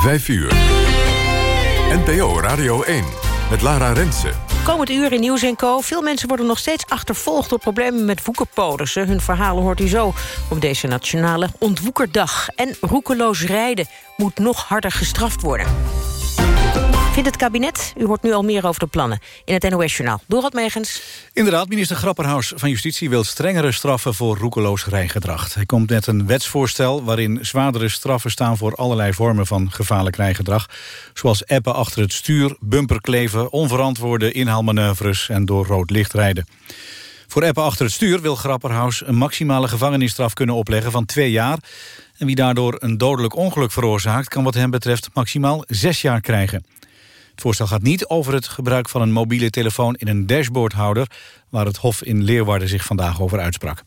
5 uur. NPO Radio 1 met Lara Rensen. Komend uur in Nieuws Co. Veel mensen worden nog steeds achtervolgd door problemen met woekerpolissen. Hun verhalen hoort u zo op deze nationale ontwoekerdag. En roekeloos rijden moet nog harder gestraft worden. Vindt het kabinet? U hoort nu al meer over de plannen in het NOS-journaal. Dorot Megens. Inderdaad, minister Grapperhaus van Justitie wil strengere straffen voor roekeloos rijgedrag. Hij komt met een wetsvoorstel waarin zwaardere straffen staan voor allerlei vormen van gevaarlijk rijgedrag. Zoals appen achter het stuur, bumperkleven, onverantwoorde inhaalmanoeuvres en door rood licht rijden. Voor appen achter het stuur wil Grapperhaus een maximale gevangenisstraf kunnen opleggen van twee jaar. En wie daardoor een dodelijk ongeluk veroorzaakt kan wat hem betreft maximaal zes jaar krijgen. Het voorstel gaat niet over het gebruik van een mobiele telefoon in een dashboardhouder... waar het Hof in Leeuwarden zich vandaag over uitsprak.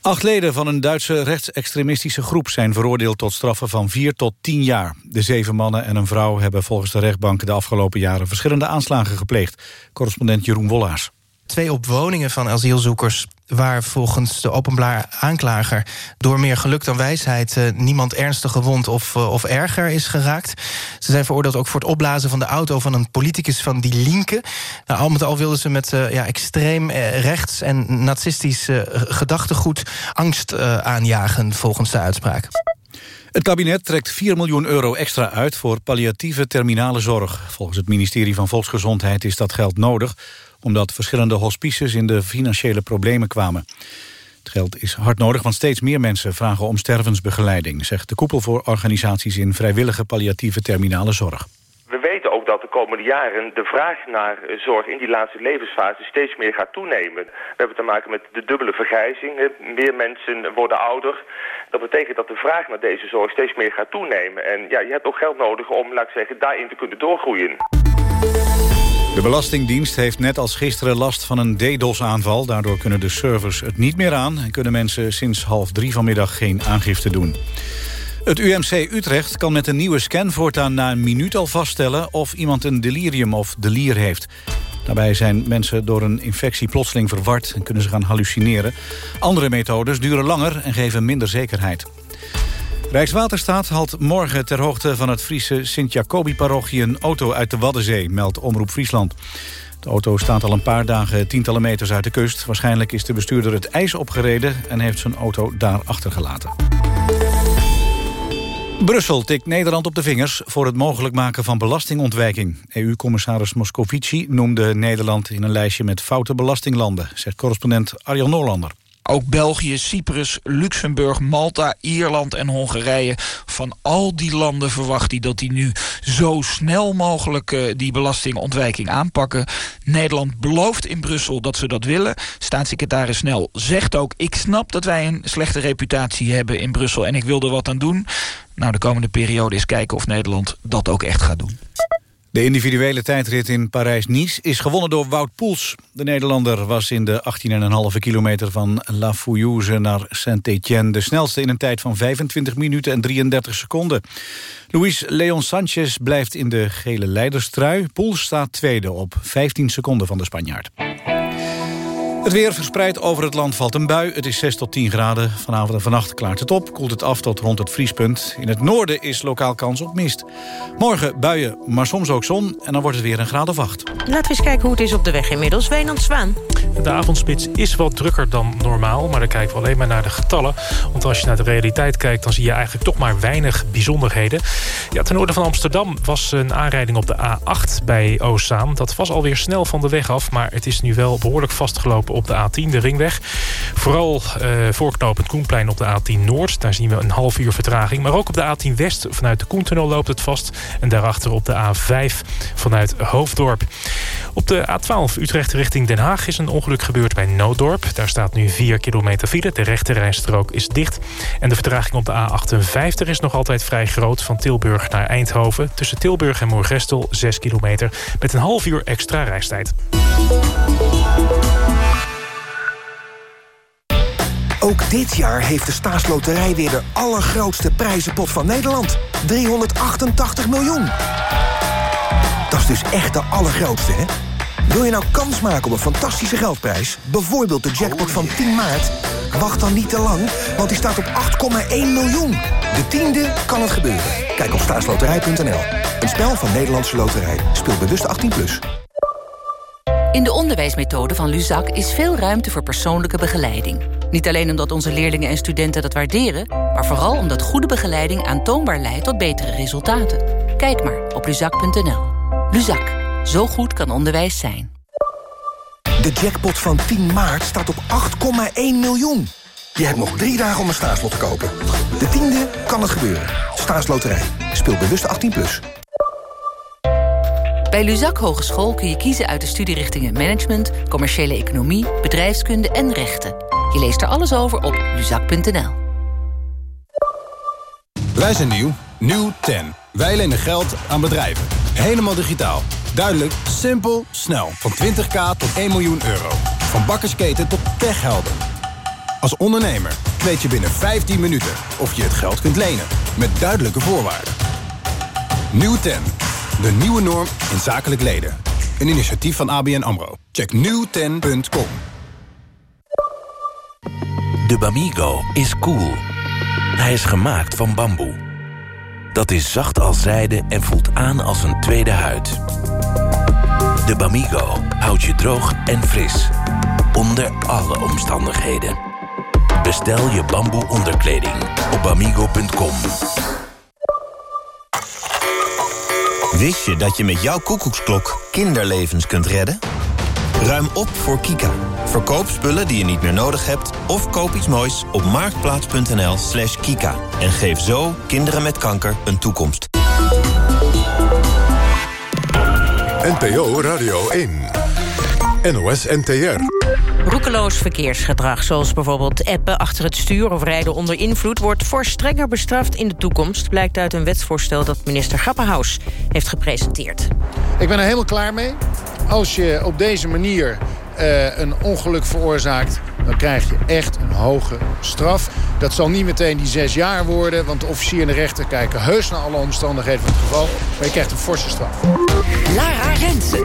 Acht leden van een Duitse rechtsextremistische groep zijn veroordeeld tot straffen van 4 tot 10 jaar. De zeven mannen en een vrouw hebben volgens de rechtbank de afgelopen jaren verschillende aanslagen gepleegd. Correspondent Jeroen Wollaars. Twee op woningen van asielzoekers waar volgens de openbaar aanklager... door meer geluk dan wijsheid uh, niemand ernstig gewond of, uh, of erger is geraakt. Ze zijn veroordeeld ook voor het opblazen van de auto... van een politicus van Die Linke. Nou, al met al wilden ze met uh, ja, extreem rechts en nazistisch gedachtegoed... angst aanjagen volgens de uitspraak. Het kabinet trekt 4 miljoen euro extra uit voor palliatieve terminale zorg. Volgens het ministerie van Volksgezondheid is dat geld nodig omdat verschillende hospices in de financiële problemen kwamen. Het geld is hard nodig, want steeds meer mensen vragen om stervensbegeleiding... zegt de koepel voor organisaties in vrijwillige palliatieve terminale zorg. We weten ook dat de komende jaren de vraag naar zorg in die laatste levensfase steeds meer gaat toenemen. We hebben te maken met de dubbele vergrijzing. Meer mensen worden ouder. Dat betekent dat de vraag naar deze zorg steeds meer gaat toenemen. En ja, je hebt ook geld nodig om, laat ik zeggen, daarin te kunnen doorgroeien. De Belastingdienst heeft net als gisteren last van een DDoS-aanval. Daardoor kunnen de servers het niet meer aan... en kunnen mensen sinds half drie vanmiddag geen aangifte doen. Het UMC Utrecht kan met een nieuwe scan voortaan na een minuut al vaststellen... of iemand een delirium of delier heeft. Daarbij zijn mensen door een infectie plotseling verward... en kunnen ze gaan hallucineren. Andere methodes duren langer en geven minder zekerheid. Rijkswaterstaat haalt morgen ter hoogte van het Friese Sint-Jacobi-parochie... een auto uit de Waddenzee, meldt Omroep Friesland. De auto staat al een paar dagen tientallen meters uit de kust. Waarschijnlijk is de bestuurder het ijs opgereden... en heeft zijn auto daar achtergelaten. Brussel tikt Nederland op de vingers voor het mogelijk maken van belastingontwijking. EU-commissaris Moscovici noemde Nederland in een lijstje met foute belastinglanden, zegt correspondent Arjan Noorlander. Ook België, Cyprus, Luxemburg, Malta, Ierland en Hongarije. Van al die landen verwacht hij dat die nu zo snel mogelijk uh, die belastingontwijking aanpakken. Nederland belooft in Brussel dat ze dat willen. Staatssecretaris Snel zegt ook... ik snap dat wij een slechte reputatie hebben in Brussel... en ik wil er wat aan doen. Nou, de komende periode is kijken of Nederland dat ook echt gaat doen. De individuele tijdrit in Parijs-Nice is gewonnen door Wout Poels. De Nederlander was in de 18,5 kilometer van La Fouillouse naar Saint-Étienne... de snelste in een tijd van 25 minuten en 33 seconden. Luis Leon Sanchez blijft in de gele leiderstrui. Poels staat tweede op 15 seconden van de Spanjaard. Het weer verspreid over het land valt een bui. Het is 6 tot 10 graden. Vanavond en vannacht klaart het op. Koelt het af tot rond het vriespunt. In het noorden is lokaal kans op mist. Morgen buien, maar soms ook zon. En dan wordt het weer een graad of 8. Laten we eens kijken hoe het is op de weg inmiddels. Wijnand Zwaan. De avondspits is wat drukker dan normaal. Maar dan kijken we alleen maar naar de getallen. Want als je naar de realiteit kijkt... dan zie je eigenlijk toch maar weinig bijzonderheden. Ja, ten noorden van Amsterdam was een aanrijding op de A8 bij Oostzaan. Dat was alweer snel van de weg af. Maar het is nu wel behoorlijk vastgelopen op de A10, de ringweg. Vooral uh, voorknopend Koenplein op de A10 Noord. Daar zien we een half uur vertraging. Maar ook op de A10 West vanuit de Koentunnel loopt het vast. En daarachter op de A5 vanuit Hoofddorp. Op de A12 Utrecht richting Den Haag is een ongeluk gebeurd bij Nooddorp. Daar staat nu 4 kilometer file. De rechterrijstrook is dicht. En de vertraging op de A58 is nog altijd vrij groot. Van Tilburg naar Eindhoven. Tussen Tilburg en Moergestel 6 kilometer. Met een half uur extra reistijd. Ook dit jaar heeft de staatsloterij weer de allergrootste prijzenpot van Nederland. 388 miljoen. Dat is dus echt de allergrootste, hè? Wil je nou kans maken op een fantastische geldprijs? Bijvoorbeeld de jackpot van 10 maart? Wacht dan niet te lang, want die staat op 8,1 miljoen. De tiende kan het gebeuren. Kijk op staatsloterij.nl. Een spel van Nederlandse Loterij. Speel bewust 18+. Plus. In de onderwijsmethode van Luzak is veel ruimte voor persoonlijke begeleiding. Niet alleen omdat onze leerlingen en studenten dat waarderen... maar vooral omdat goede begeleiding aantoonbaar leidt tot betere resultaten. Kijk maar op luzak.nl. Luzak. Zo goed kan onderwijs zijn. De jackpot van 10 maart staat op 8,1 miljoen. Je hebt nog drie dagen om een staatslot te kopen. De tiende kan het gebeuren. Staatsloterij. Speel bewust 18+. Plus. Bij Luzak Hogeschool kun je kiezen uit de studierichtingen Management... Commerciële Economie, Bedrijfskunde en Rechten. Je leest er alles over op luzak.nl. Wij zijn nieuw. Nieuw 10. Wij lenen geld aan bedrijven. Helemaal digitaal. Duidelijk, simpel, snel. Van 20k tot 1 miljoen euro. Van bakkersketen tot techhelden. Als ondernemer weet je binnen 15 minuten of je het geld kunt lenen. Met duidelijke voorwaarden. Nieuw 10. De nieuwe norm in zakelijk leden. Een initiatief van ABN AMRO. Check nieuwten.com. De Bamigo is cool. Hij is gemaakt van bamboe. Dat is zacht als zijde en voelt aan als een tweede huid. De Bamigo houdt je droog en fris. Onder alle omstandigheden. Bestel je bamboe onderkleding op bamigo.com. Wist je dat je met jouw koekoeksklok kinderlevens kunt redden? Ruim op voor Kika. Verkoop spullen die je niet meer nodig hebt... of koop iets moois op marktplaats.nl slash kika. En geef zo kinderen met kanker een toekomst. NPO Radio 1. NOS NTR. Roekeloos verkeersgedrag, zoals bijvoorbeeld appen achter het stuur... of rijden onder invloed, wordt voor strenger bestraft in de toekomst... blijkt uit een wetsvoorstel dat minister Grappenhaus heeft gepresenteerd. Ik ben er helemaal klaar mee. Als je op deze manier een ongeluk veroorzaakt... dan krijg je echt een hoge straf. Dat zal niet meteen die zes jaar worden... want de officier en de rechter kijken heus naar alle omstandigheden van het geval. Maar je krijgt een forse straf. Lara Rensen.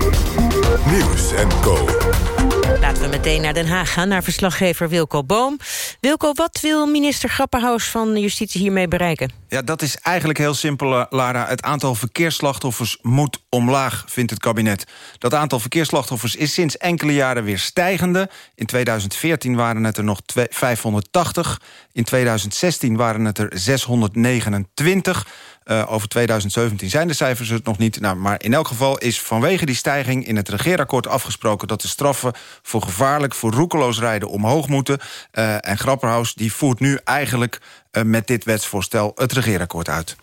Nieuws en Co. Laten we meteen naar Den Haag gaan, naar verslaggever Wilco Boom. Wilco, wat wil minister Grappenhaus van Justitie hiermee bereiken? Ja, dat is eigenlijk heel simpel, eh, Lara. Het aantal verkeersslachtoffers moet omlaag, vindt het kabinet. Dat aantal verkeersslachtoffers is sinds enkele jaren weer stijgende. In 2014 waren het er nog 580. In 2016 waren het er 629. Uh, over 2017 zijn de cijfers het nog niet. Nou, maar in elk geval is vanwege die stijging in het regeerakkoord afgesproken... dat de straffen voor gevaarlijk, voor roekeloos rijden omhoog moeten. Uh, en Grapperhaus die voert nu eigenlijk uh, met dit wetsvoorstel het regeerakkoord uit.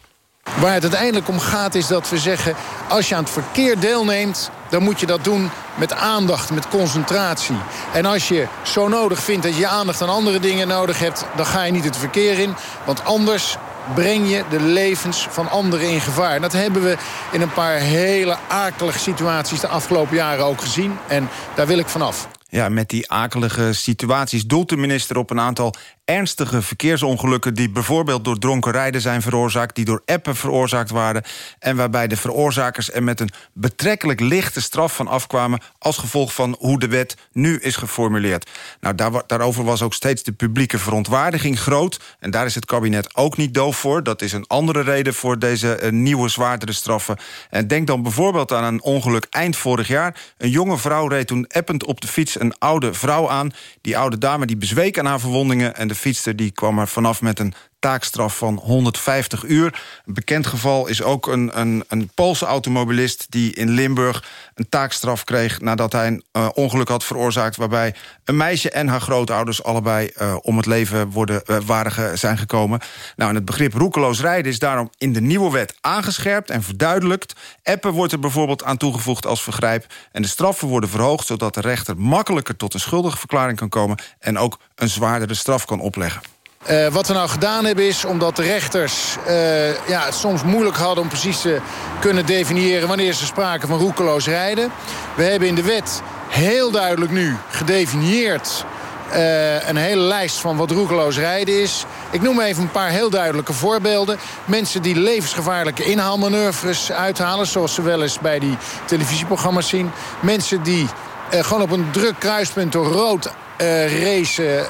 Waar het uiteindelijk om gaat is dat we zeggen... als je aan het verkeer deelneemt, dan moet je dat doen met aandacht, met concentratie. En als je zo nodig vindt dat je aandacht aan andere dingen nodig hebt... dan ga je niet het verkeer in, want anders breng je de levens van anderen in gevaar. En dat hebben we in een paar hele akelige situaties de afgelopen jaren ook gezien. En daar wil ik vanaf. Ja, met die akelige situaties doelt de minister op een aantal ernstige verkeersongelukken... die bijvoorbeeld door dronken rijden zijn veroorzaakt... die door appen veroorzaakt waren... en waarbij de veroorzakers er met een betrekkelijk lichte straf van afkwamen... als gevolg van hoe de wet nu is geformuleerd. Nou, daar, daarover was ook steeds de publieke verontwaardiging groot... en daar is het kabinet ook niet doof voor. Dat is een andere reden voor deze uh, nieuwe zwaardere straffen. En denk dan bijvoorbeeld aan een ongeluk eind vorig jaar. Een jonge vrouw reed toen append op de fiets een oude vrouw aan. Die oude dame die bezweek aan haar verwondingen... en de fietster die kwam er vanaf met een taakstraf van 150 uur. Een bekend geval is ook een, een, een Poolse automobilist... die in Limburg een taakstraf kreeg nadat hij een uh, ongeluk had veroorzaakt... waarbij een meisje en haar grootouders allebei uh, om het leven worden, uh, waren zijn gekomen. Nou, het begrip roekeloos rijden is daarom in de nieuwe wet aangescherpt en verduidelijkt. Appen wordt er bijvoorbeeld aan toegevoegd als vergrijp... en de straffen worden verhoogd zodat de rechter makkelijker tot een schuldige verklaring kan komen... en ook een zwaardere straf kan opleggen. Uh, wat we nou gedaan hebben is, omdat de rechters uh, ja, het soms moeilijk hadden... om precies te kunnen definiëren wanneer ze spraken van roekeloos rijden. We hebben in de wet heel duidelijk nu gedefinieerd... Uh, een hele lijst van wat roekeloos rijden is. Ik noem even een paar heel duidelijke voorbeelden. Mensen die levensgevaarlijke inhaalmanoeuvres uithalen... zoals ze wel eens bij die televisieprogramma's zien. Mensen die eh, gewoon op een druk kruispunt door rood racen.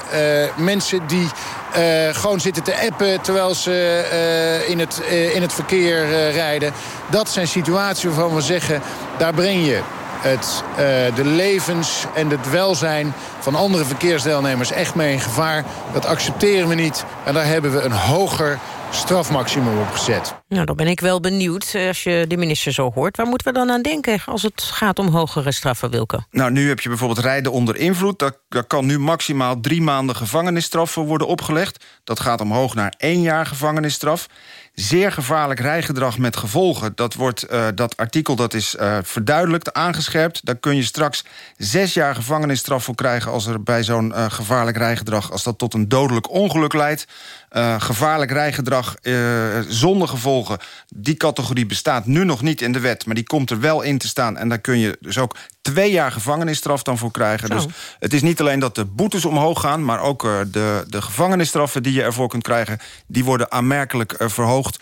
Mensen die uh, gewoon zitten te appen terwijl ze in, het, in het verkeer rijden. Dat zijn situaties waarvan we zeggen, daar breng je het, de levens en het welzijn van andere verkeersdeelnemers echt mee in gevaar. Dat accepteren we niet en daar hebben we een hoger strafmaximum opgezet. Nou, dan ben ik wel benieuwd, eh, als je de minister zo hoort... waar moeten we dan aan denken als het gaat om hogere straffen, Wilke? Nou, nu heb je bijvoorbeeld rijden onder invloed. Daar, daar kan nu maximaal drie maanden gevangenisstraf voor worden opgelegd. Dat gaat omhoog naar één jaar gevangenisstraf. Zeer gevaarlijk rijgedrag met gevolgen. Dat, wordt, uh, dat artikel dat is uh, verduidelijkt, aangescherpt. Daar kun je straks zes jaar gevangenisstraf voor krijgen... als er bij zo'n uh, gevaarlijk rijgedrag... als dat tot een dodelijk ongeluk leidt. Gevaarlijk rijgedrag zonder gevolgen. Die categorie bestaat nu nog niet in de wet... maar die komt er wel in te staan. En daar kun je dus ook twee jaar gevangenisstraf dan voor krijgen. Zo. Dus het is niet alleen dat de boetes omhoog gaan... maar ook de, de gevangenisstraffen die je ervoor kunt krijgen... die worden aanmerkelijk verhoogd.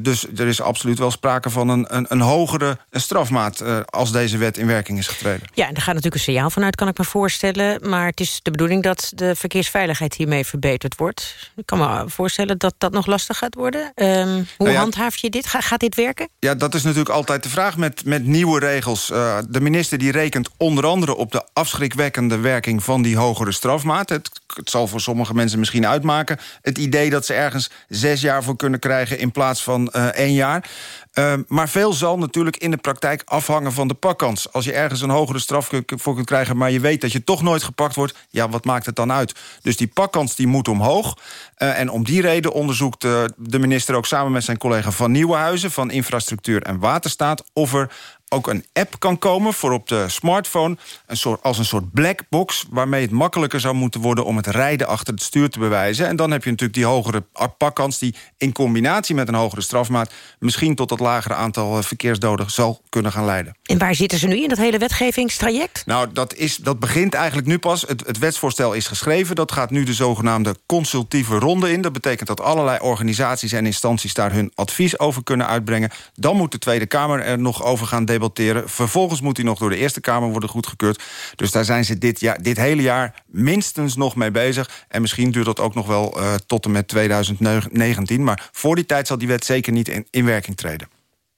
Dus er is absoluut wel sprake van een, een, een hogere strafmaat... Als deze wet in werking is getreden. Ja, en daar gaat natuurlijk een signaal vanuit, kan ik me voorstellen. Maar het is de bedoeling dat de verkeersveiligheid hiermee verbeterd wordt. Ik kan me voorstellen dat dat nog lastig gaat worden. Um, hoe nou ja, handhaaf je dit? Ga, gaat dit werken? Ja, dat is natuurlijk altijd de vraag met, met nieuwe regels. Uh, de minister die rekent onder andere op de afschrikwekkende werking... van die hogere strafmaat. Het, het zal voor sommige mensen misschien uitmaken. Het idee dat ze ergens zes jaar voor kunnen krijgen in plaats van uh, één jaar. Uh, maar veel zal natuurlijk in de praktijk afhangen van de pakkans. Als je ergens een hogere straf voor kunt krijgen... maar je weet dat je toch nooit gepakt wordt... ja, wat maakt het dan uit? Dus die pakkans die moet omhoog. Uh, en om die reden onderzoekt uh, de minister ook samen met zijn collega van Nieuwenhuizen... van Infrastructuur en Waterstaat... of er ook een app kan komen voor op de smartphone... Een soort, als een soort blackbox waarmee het makkelijker zou moeten worden... om het rijden achter het stuur te bewijzen. En dan heb je natuurlijk die hogere pakkans... die in combinatie met een hogere strafmaat... misschien tot dat lagere aantal verkeersdoden zal kunnen gaan leiden. En waar zitten ze nu in dat hele wetgevingstraject? Nou, dat, is, dat begint eigenlijk nu pas. Het, het wetsvoorstel is geschreven. Dat gaat nu de zogenaamde consultieve ronde in. Dat betekent dat allerlei organisaties en instanties... daar hun advies over kunnen uitbrengen. Dan moet de Tweede Kamer er nog over gaan debatteren. Vervolgens moet hij nog door de Eerste Kamer worden goedgekeurd. Dus daar zijn ze dit, jaar, dit hele jaar minstens nog mee bezig. En misschien duurt dat ook nog wel uh, tot en met 2019. Maar voor die tijd zal die wet zeker niet in, in werking treden.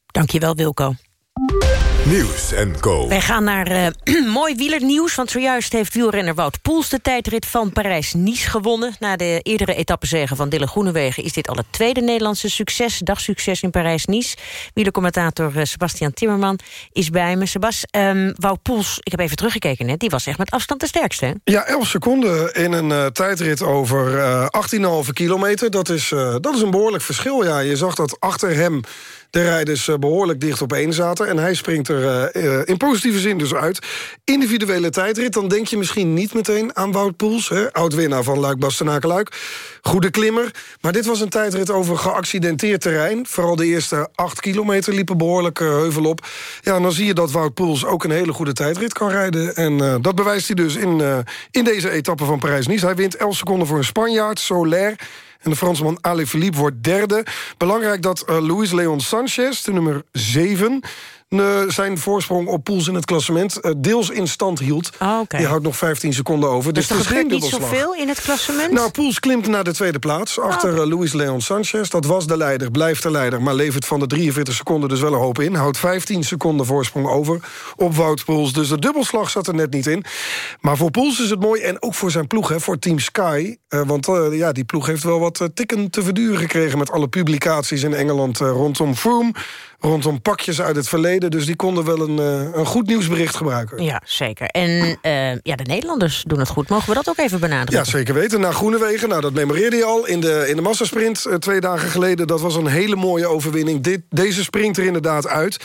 Dankjewel, Wilco. Nieuws en Co. Wij gaan naar uh, mooi wielernieuws, want zojuist heeft wielrenner Wout Poels... de tijdrit van Parijs-Nice gewonnen. Na de eerdere etappezegen van Dille Groenewegen... is dit al het tweede Nederlandse succes, dagsucces in Parijs-Nice. Wielercommentator uh, Sebastian Timmerman is bij me. Sebas, um, Wout Poels, ik heb even teruggekeken net... die was echt met afstand de sterkste, hè? Ja, 11 seconden in een uh, tijdrit over 18,5 kilometer. Dat is, dat is een behoorlijk verschil, ja. Je zag dat achter hem de rijders behoorlijk dicht op één zaten. En hij springt er uh, in positieve zin dus uit. Individuele tijdrit, dan denk je misschien niet meteen aan Wout Poels. Oud-winnaar van Luik Bastenaken-Luik. Goede klimmer. Maar dit was een tijdrit over geaccidenteerd terrein. Vooral de eerste acht kilometer liepen behoorlijk heuvel op. Ja, en dan zie je dat Wout Poels ook een hele goede tijdrit kan rijden. En dat bewijst hij dus in, in deze etappe van Parijs-Nice. Hij wint 11 seconden voor een Spanjaard, Soler... En de Fransman Ali Philippe wordt derde. Belangrijk dat uh, Luis Leon Sanchez, de nummer 7 zijn voorsprong op Poels in het klassement uh, deels in stand hield. Oh, okay. Die houdt nog 15 seconden over. Dus, dus er gebeurt niet zoveel in het klassement? Nou, Poels klimt naar de tweede plaats. Achter oh. Luis Leon Sanchez. Dat was de leider, blijft de leider. Maar levert van de 43 seconden dus wel een hoop in. Houdt 15 seconden voorsprong over op Wout Poels. Dus de dubbelslag zat er net niet in. Maar voor Poels is het mooi. En ook voor zijn ploeg, hè, voor Team Sky. Uh, want uh, ja, die ploeg heeft wel wat tikken te verduren gekregen... met alle publicaties in Engeland rondom Froome rondom pakjes uit het verleden. Dus die konden wel een, uh, een goed nieuwsbericht gebruiken. Ja, zeker. En uh, ja, de Nederlanders doen het goed. Mogen we dat ook even benadrukken? Ja, zeker weten. Naar Groenewegen, nou, dat memoreerde je al in de, in de massasprint uh, twee dagen geleden. Dat was een hele mooie overwinning. Dit, deze springt er inderdaad uit.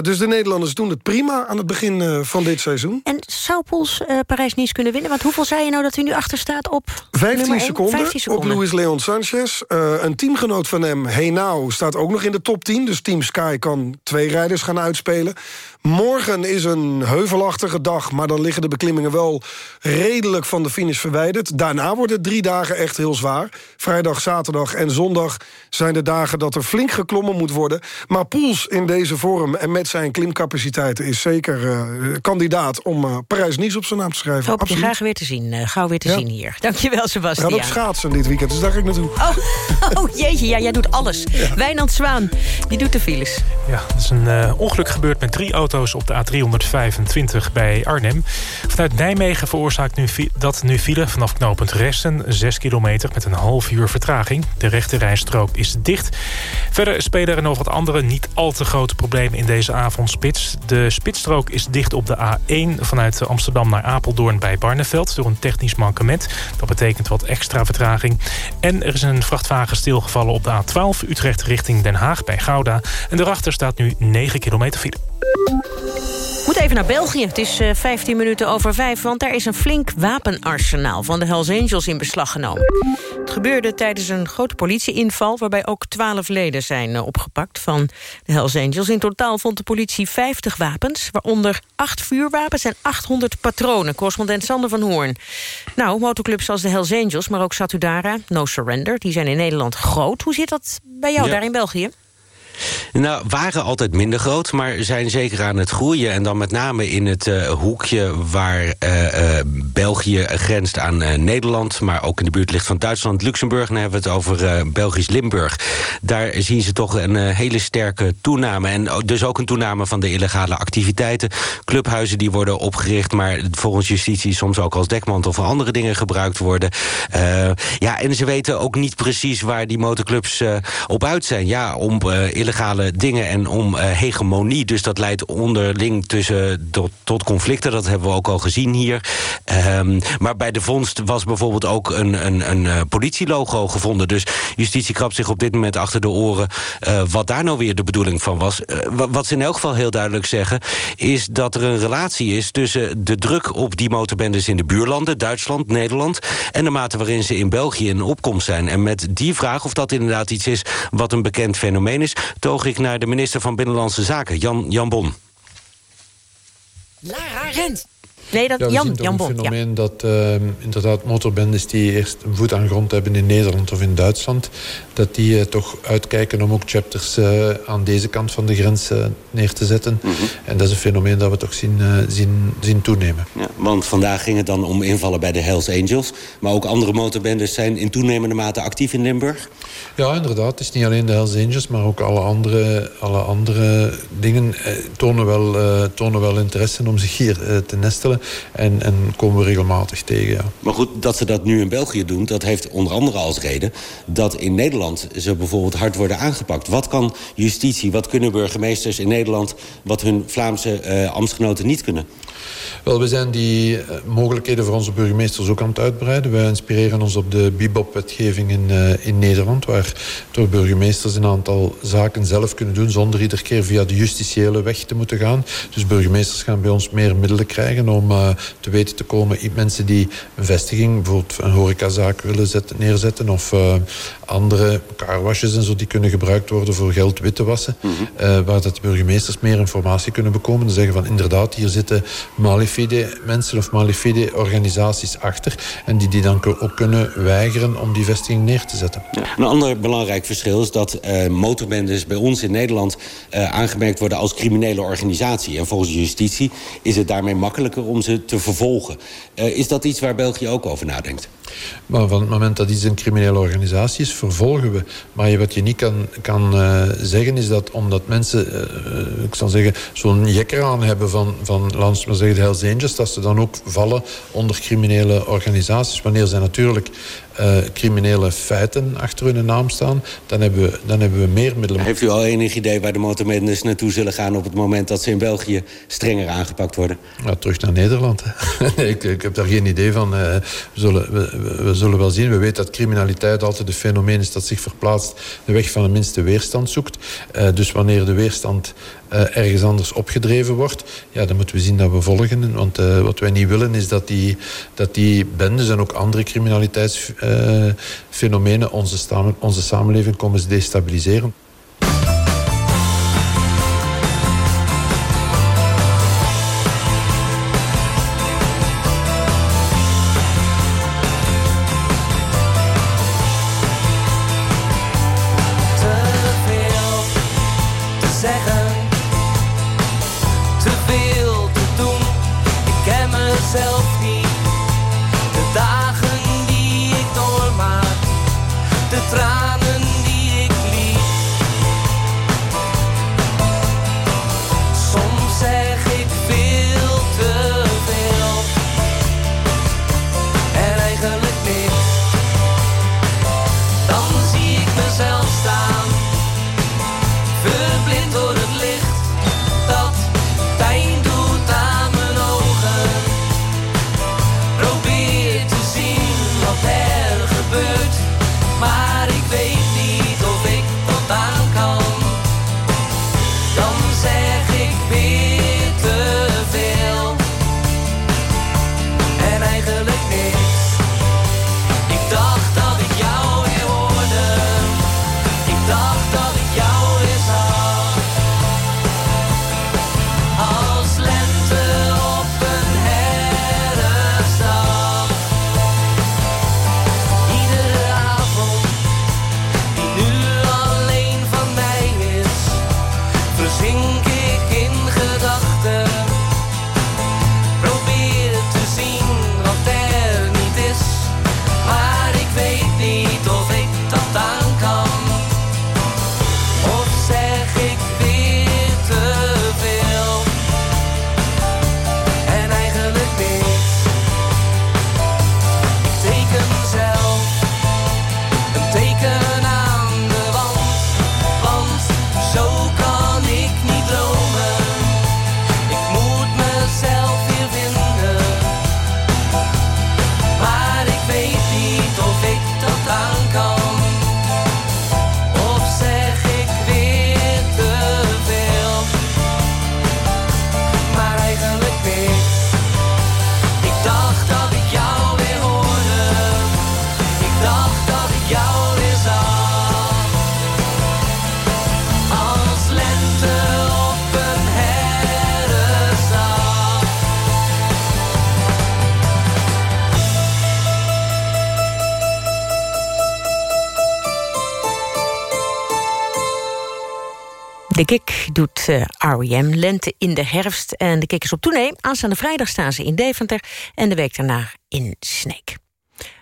dus de Nederlanders doen het prima aan het begin van dit seizoen. En zou Poels Parijs-Nice kunnen winnen? Want hoeveel zei je nou dat hij nu achter staat op 15 seconden, 15 seconden, op Luis Leon Sanchez. een teamgenoot van hem, Henao, staat ook nog in de top 10. Dus Team Sky kan twee rijders gaan uitspelen. Morgen is een heuvelachtige dag, maar dan liggen de beklimmingen wel redelijk van de finish verwijderd. Daarna worden het drie dagen echt heel zwaar. Vrijdag, zaterdag en zondag zijn de dagen dat er flink geklommen moet worden. Maar Poels in deze vorm en met zijn klimcapaciteiten is zeker uh, kandidaat om uh, Parijs-Nice op zijn naam te schrijven. Hoop je graag weer te zien, uh, gauw weer te Ja. zien hier. Dankjewel, Sebastian. We gaan ook schaatsen dit weekend, dus daar ga ik naartoe. Oh, oh jeetje, ja, jij doet alles. Wijnand Zwaan, die doet de files. Ja, er is een eh, ongeluk gebeurd met drie auto's op de A325 bij Arnhem. Vanuit Nijmegen veroorzaakt nu dat nu file vanaf knooppunt Resten... 6 kilometer met een half uur vertraging. De rechte rijstrook is dicht. Verder spelen er nog wat andere niet al te grote problemen in deze avondspits. De spitsstrook is dicht op de A1 vanuit Amsterdam naar Apeldoorn bij Barneveld... door een technisch mankement. Dat betekent wat extra vertraging. En er is een vrachtwagen stilgevallen op de A12 Utrecht richting Den Haag bij Gouda. En daarachter staat nu 9 kilometer file. Moet even naar België. Het is eh, 15 minuten over 5, want daar is een flink wapenarsenaal van de Hells Angels in beslag genomen. Het gebeurde tijdens een grote politieinval waarbij ook 12 leden zijn eh, opgepakt van de Hells Angels. In totaal vond de politie 50 wapens, waaronder 8 vuurwapens en 800 patronen. Correspondent Sander van Hoorn. Nou, motoclubs als de Hells Angels, maar ook Satudara, No Surrender, die zijn in Nederland groot. Hoe zit dat bij jou Ja. daar in België? Nou, waren altijd minder groot, maar zijn zeker aan het groeien. En dan met name in het eh, hoekje waar eh, eh, België grenst aan Nederland... maar ook in de buurt ligt van Duitsland, Luxemburg. Dan hebben we het over eh, Belgisch Limburg. Daar zien ze toch een hele sterke toename. En dus ook een toename van de illegale activiteiten. Clubhuizen die worden opgericht, maar volgens justitie... soms ook als dekmantel voor andere dingen gebruikt worden. Ja, en ze weten ook niet precies waar die motorclubs op uit zijn. Ja, om eh, illegale dingen en om eh, hegemonie. Dus dat leidt onderling tussen tot, tot conflicten. Dat hebben we ook al gezien hier. Ehm, maar bij de vondst was bijvoorbeeld ook een, een, een eh, politielogo gevonden. Dus justitie krabt zich op dit moment achter de oren... eh, wat daar nou weer de bedoeling van was. Wa- wat ze in elk geval heel duidelijk zeggen... is dat er een relatie is tussen de druk op die motorbendes in de buurlanden... Duitsland, Nederland... en de mate waarin ze in België in opkomst zijn. En met die vraag of dat inderdaad iets is wat een bekend fenomeen is... toog ik naar de minister van Binnenlandse Zaken, Jan, Jan Bon. Lara rent. Nee, dat Ja, we Jan, zien toch Jan een. Ja. fenomeen dat eh, inderdaad motorbendes die eerst een voet aan grond hebben in Nederland of in Duitsland, dat die eh, toch uitkijken om ook chapters eh, aan deze kant van de grens eh, neer te zetten. En dat is een fenomeen dat we toch zien, eh, zien, zien toenemen. Ja, want vandaag ging het dan om invallen bij de Hells Angels. Maar ook andere motorbendes zijn in toenemende mate actief in Limburg. Ja, inderdaad. Het is niet alleen de Hells Angels, maar ook alle andere, alle andere dingen eh, tonen, wel, eh, tonen wel interesse om zich hier eh, te nestelen. En, en komen we regelmatig tegen, ja. Maar goed, dat ze dat nu in België doen... dat heeft onder andere als reden dat in Nederland ze bijvoorbeeld hard worden aangepakt. Wat kan justitie, wat kunnen burgemeesters in Nederland... wat hun Vlaamse eh, ambtsgenoten niet kunnen? Wel, we zijn die eh, mogelijkheden voor onze burgemeesters ook aan het uitbreiden. Wij inspireren ons op de Bibop-wetgeving in, eh, in Nederland... waar door burgemeesters een aantal zaken zelf kunnen doen... zonder iedere keer via de justitiële weg te moeten gaan. Dus burgemeesters gaan bij ons meer middelen krijgen... om eh, te weten te komen... mensen die een vestiging, bijvoorbeeld een horecazaak willen zetten, neerzetten... of andere carwashes en zo, die kunnen gebruikt worden voor geld wit te wassen. Eh, waar dat de burgemeesters meer informatie kunnen bekomen. En zeggen van inderdaad, hier zitten malifide mensen of malifide organisaties achter. En die die dan ook kunnen weigeren om die vestiging neer te zetten. Een ander belangrijk verschil is dat eh, motorbendes bij ons in Nederland... eh, aangemerkt worden als criminele organisatie. En volgens justitie is het daarmee makkelijker om ze te vervolgen. Is dat iets waar België ook over nadenkt? Maar van het moment dat iets een criminele organisatie is, vervolgen we. Maar wat je niet kan, kan eh, zeggen is dat omdat mensen, eh, ik zal zeggen, zo'n jekker aan hebben van, van we maar zeggen, de Hells dat ze dan ook vallen onder criminele organisaties. Wanneer zij natuurlijk eh, criminele feiten achter hun naam staan, dan hebben we, dan hebben we meer middelen. Heeft u al enig idee waar de motorbendes naartoe zullen gaan... op het moment dat ze in België strenger aangepakt worden? Ja, terug naar Nederland. nee, ik, ik heb daar geen idee van. Eh, we, zullen, we, we- zullen wel zien. We weten dat criminaliteit altijd een fenomeen is dat zich verplaatst de weg van de minste weerstand zoekt. Eh, dus wanneer de weerstand ergens anders opgedreven wordt, ja, dan moeten we zien dat we volgen. Want eh, wat wij niet willen is dat die, dat die bendes en ook andere criminaliteitsfenomenen onze, onze samenleving komen destabiliseren. R.E.M. Lente in de herfst. En de Kik is op tournee. Aanstaande vrijdag staan ze in Deventer. En de week daarna in Sneek.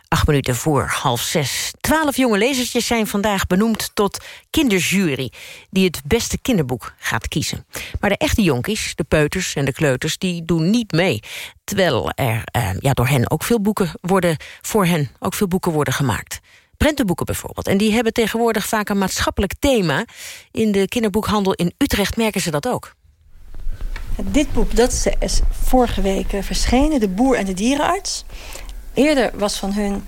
Acht minuten voor half zes. Twaalf jonge lezertjes zijn vandaag benoemd tot kinderjury... die het beste kinderboek gaat kiezen. Maar de echte jonkies, de peuters en de kleuters... die doen niet mee. Terwijl er eh, ja, door hen ook veel boeken worden... voor hen ook veel boeken worden gemaakt. Prentenboeken bijvoorbeeld. En die hebben tegenwoordig vaak een maatschappelijk thema. In de kinderboekhandel in Utrecht merken ze dat ook. Dit boek dat is- vorige week eh, verschenen, De Boer en de Dierenarts. Eerder was van hun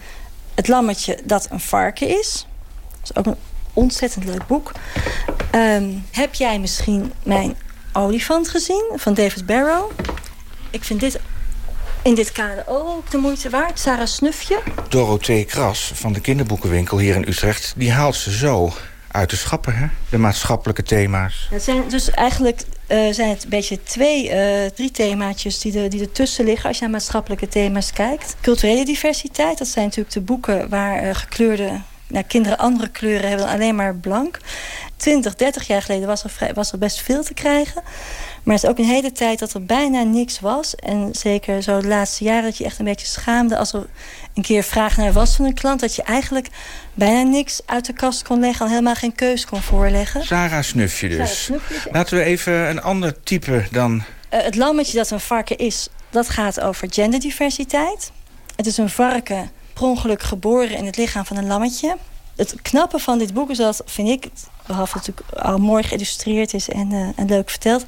Het lammetje dat een varken is. Dat is ook een ontzettend leuk boek. Ehm, heb jij misschien Mijn olifant gezien van David Barrow? Ik vind dit in dit kader ook de moeite waard. Sarah Snufje. Dorothee Kras van de kinderboekenwinkel hier in Utrecht... die haalt ze zo uit de schappen, hè? De maatschappelijke thema's. Het zijn dus eigenlijk eh, zijn het een beetje twee, eh, drie themaatjes die, er die ertussen liggen als je naar maatschappelijke thema's kijkt. Culturele diversiteit, dat zijn natuurlijk de boeken waar eh, gekleurde nou, kinderen andere kleuren hebben dan alleen maar blank. 20, 30 jaar geleden was er, vrij, was er best veel te krijgen. Maar het is ook een hele tijd dat er bijna niks was. En zeker zo de laatste jaren dat je echt een beetje schaamde... als er een keer vraag naar was van een klant... dat je eigenlijk bijna niks uit de kast kon leggen... en helemaal geen keus kon voorleggen. Sarah Snufje dus. Sarah Snufje is- Laten we even een ander type dan... Eh, het lammetje dat een varken is, dat gaat over genderdiversiteit. Het is een varken per ongeluk geboren in het lichaam van een lammetje. Het knappe van dit boek is dat, vind ik, behalve dat het natuurlijk al mooi geïllustreerd is en, eh, en leuk verteld,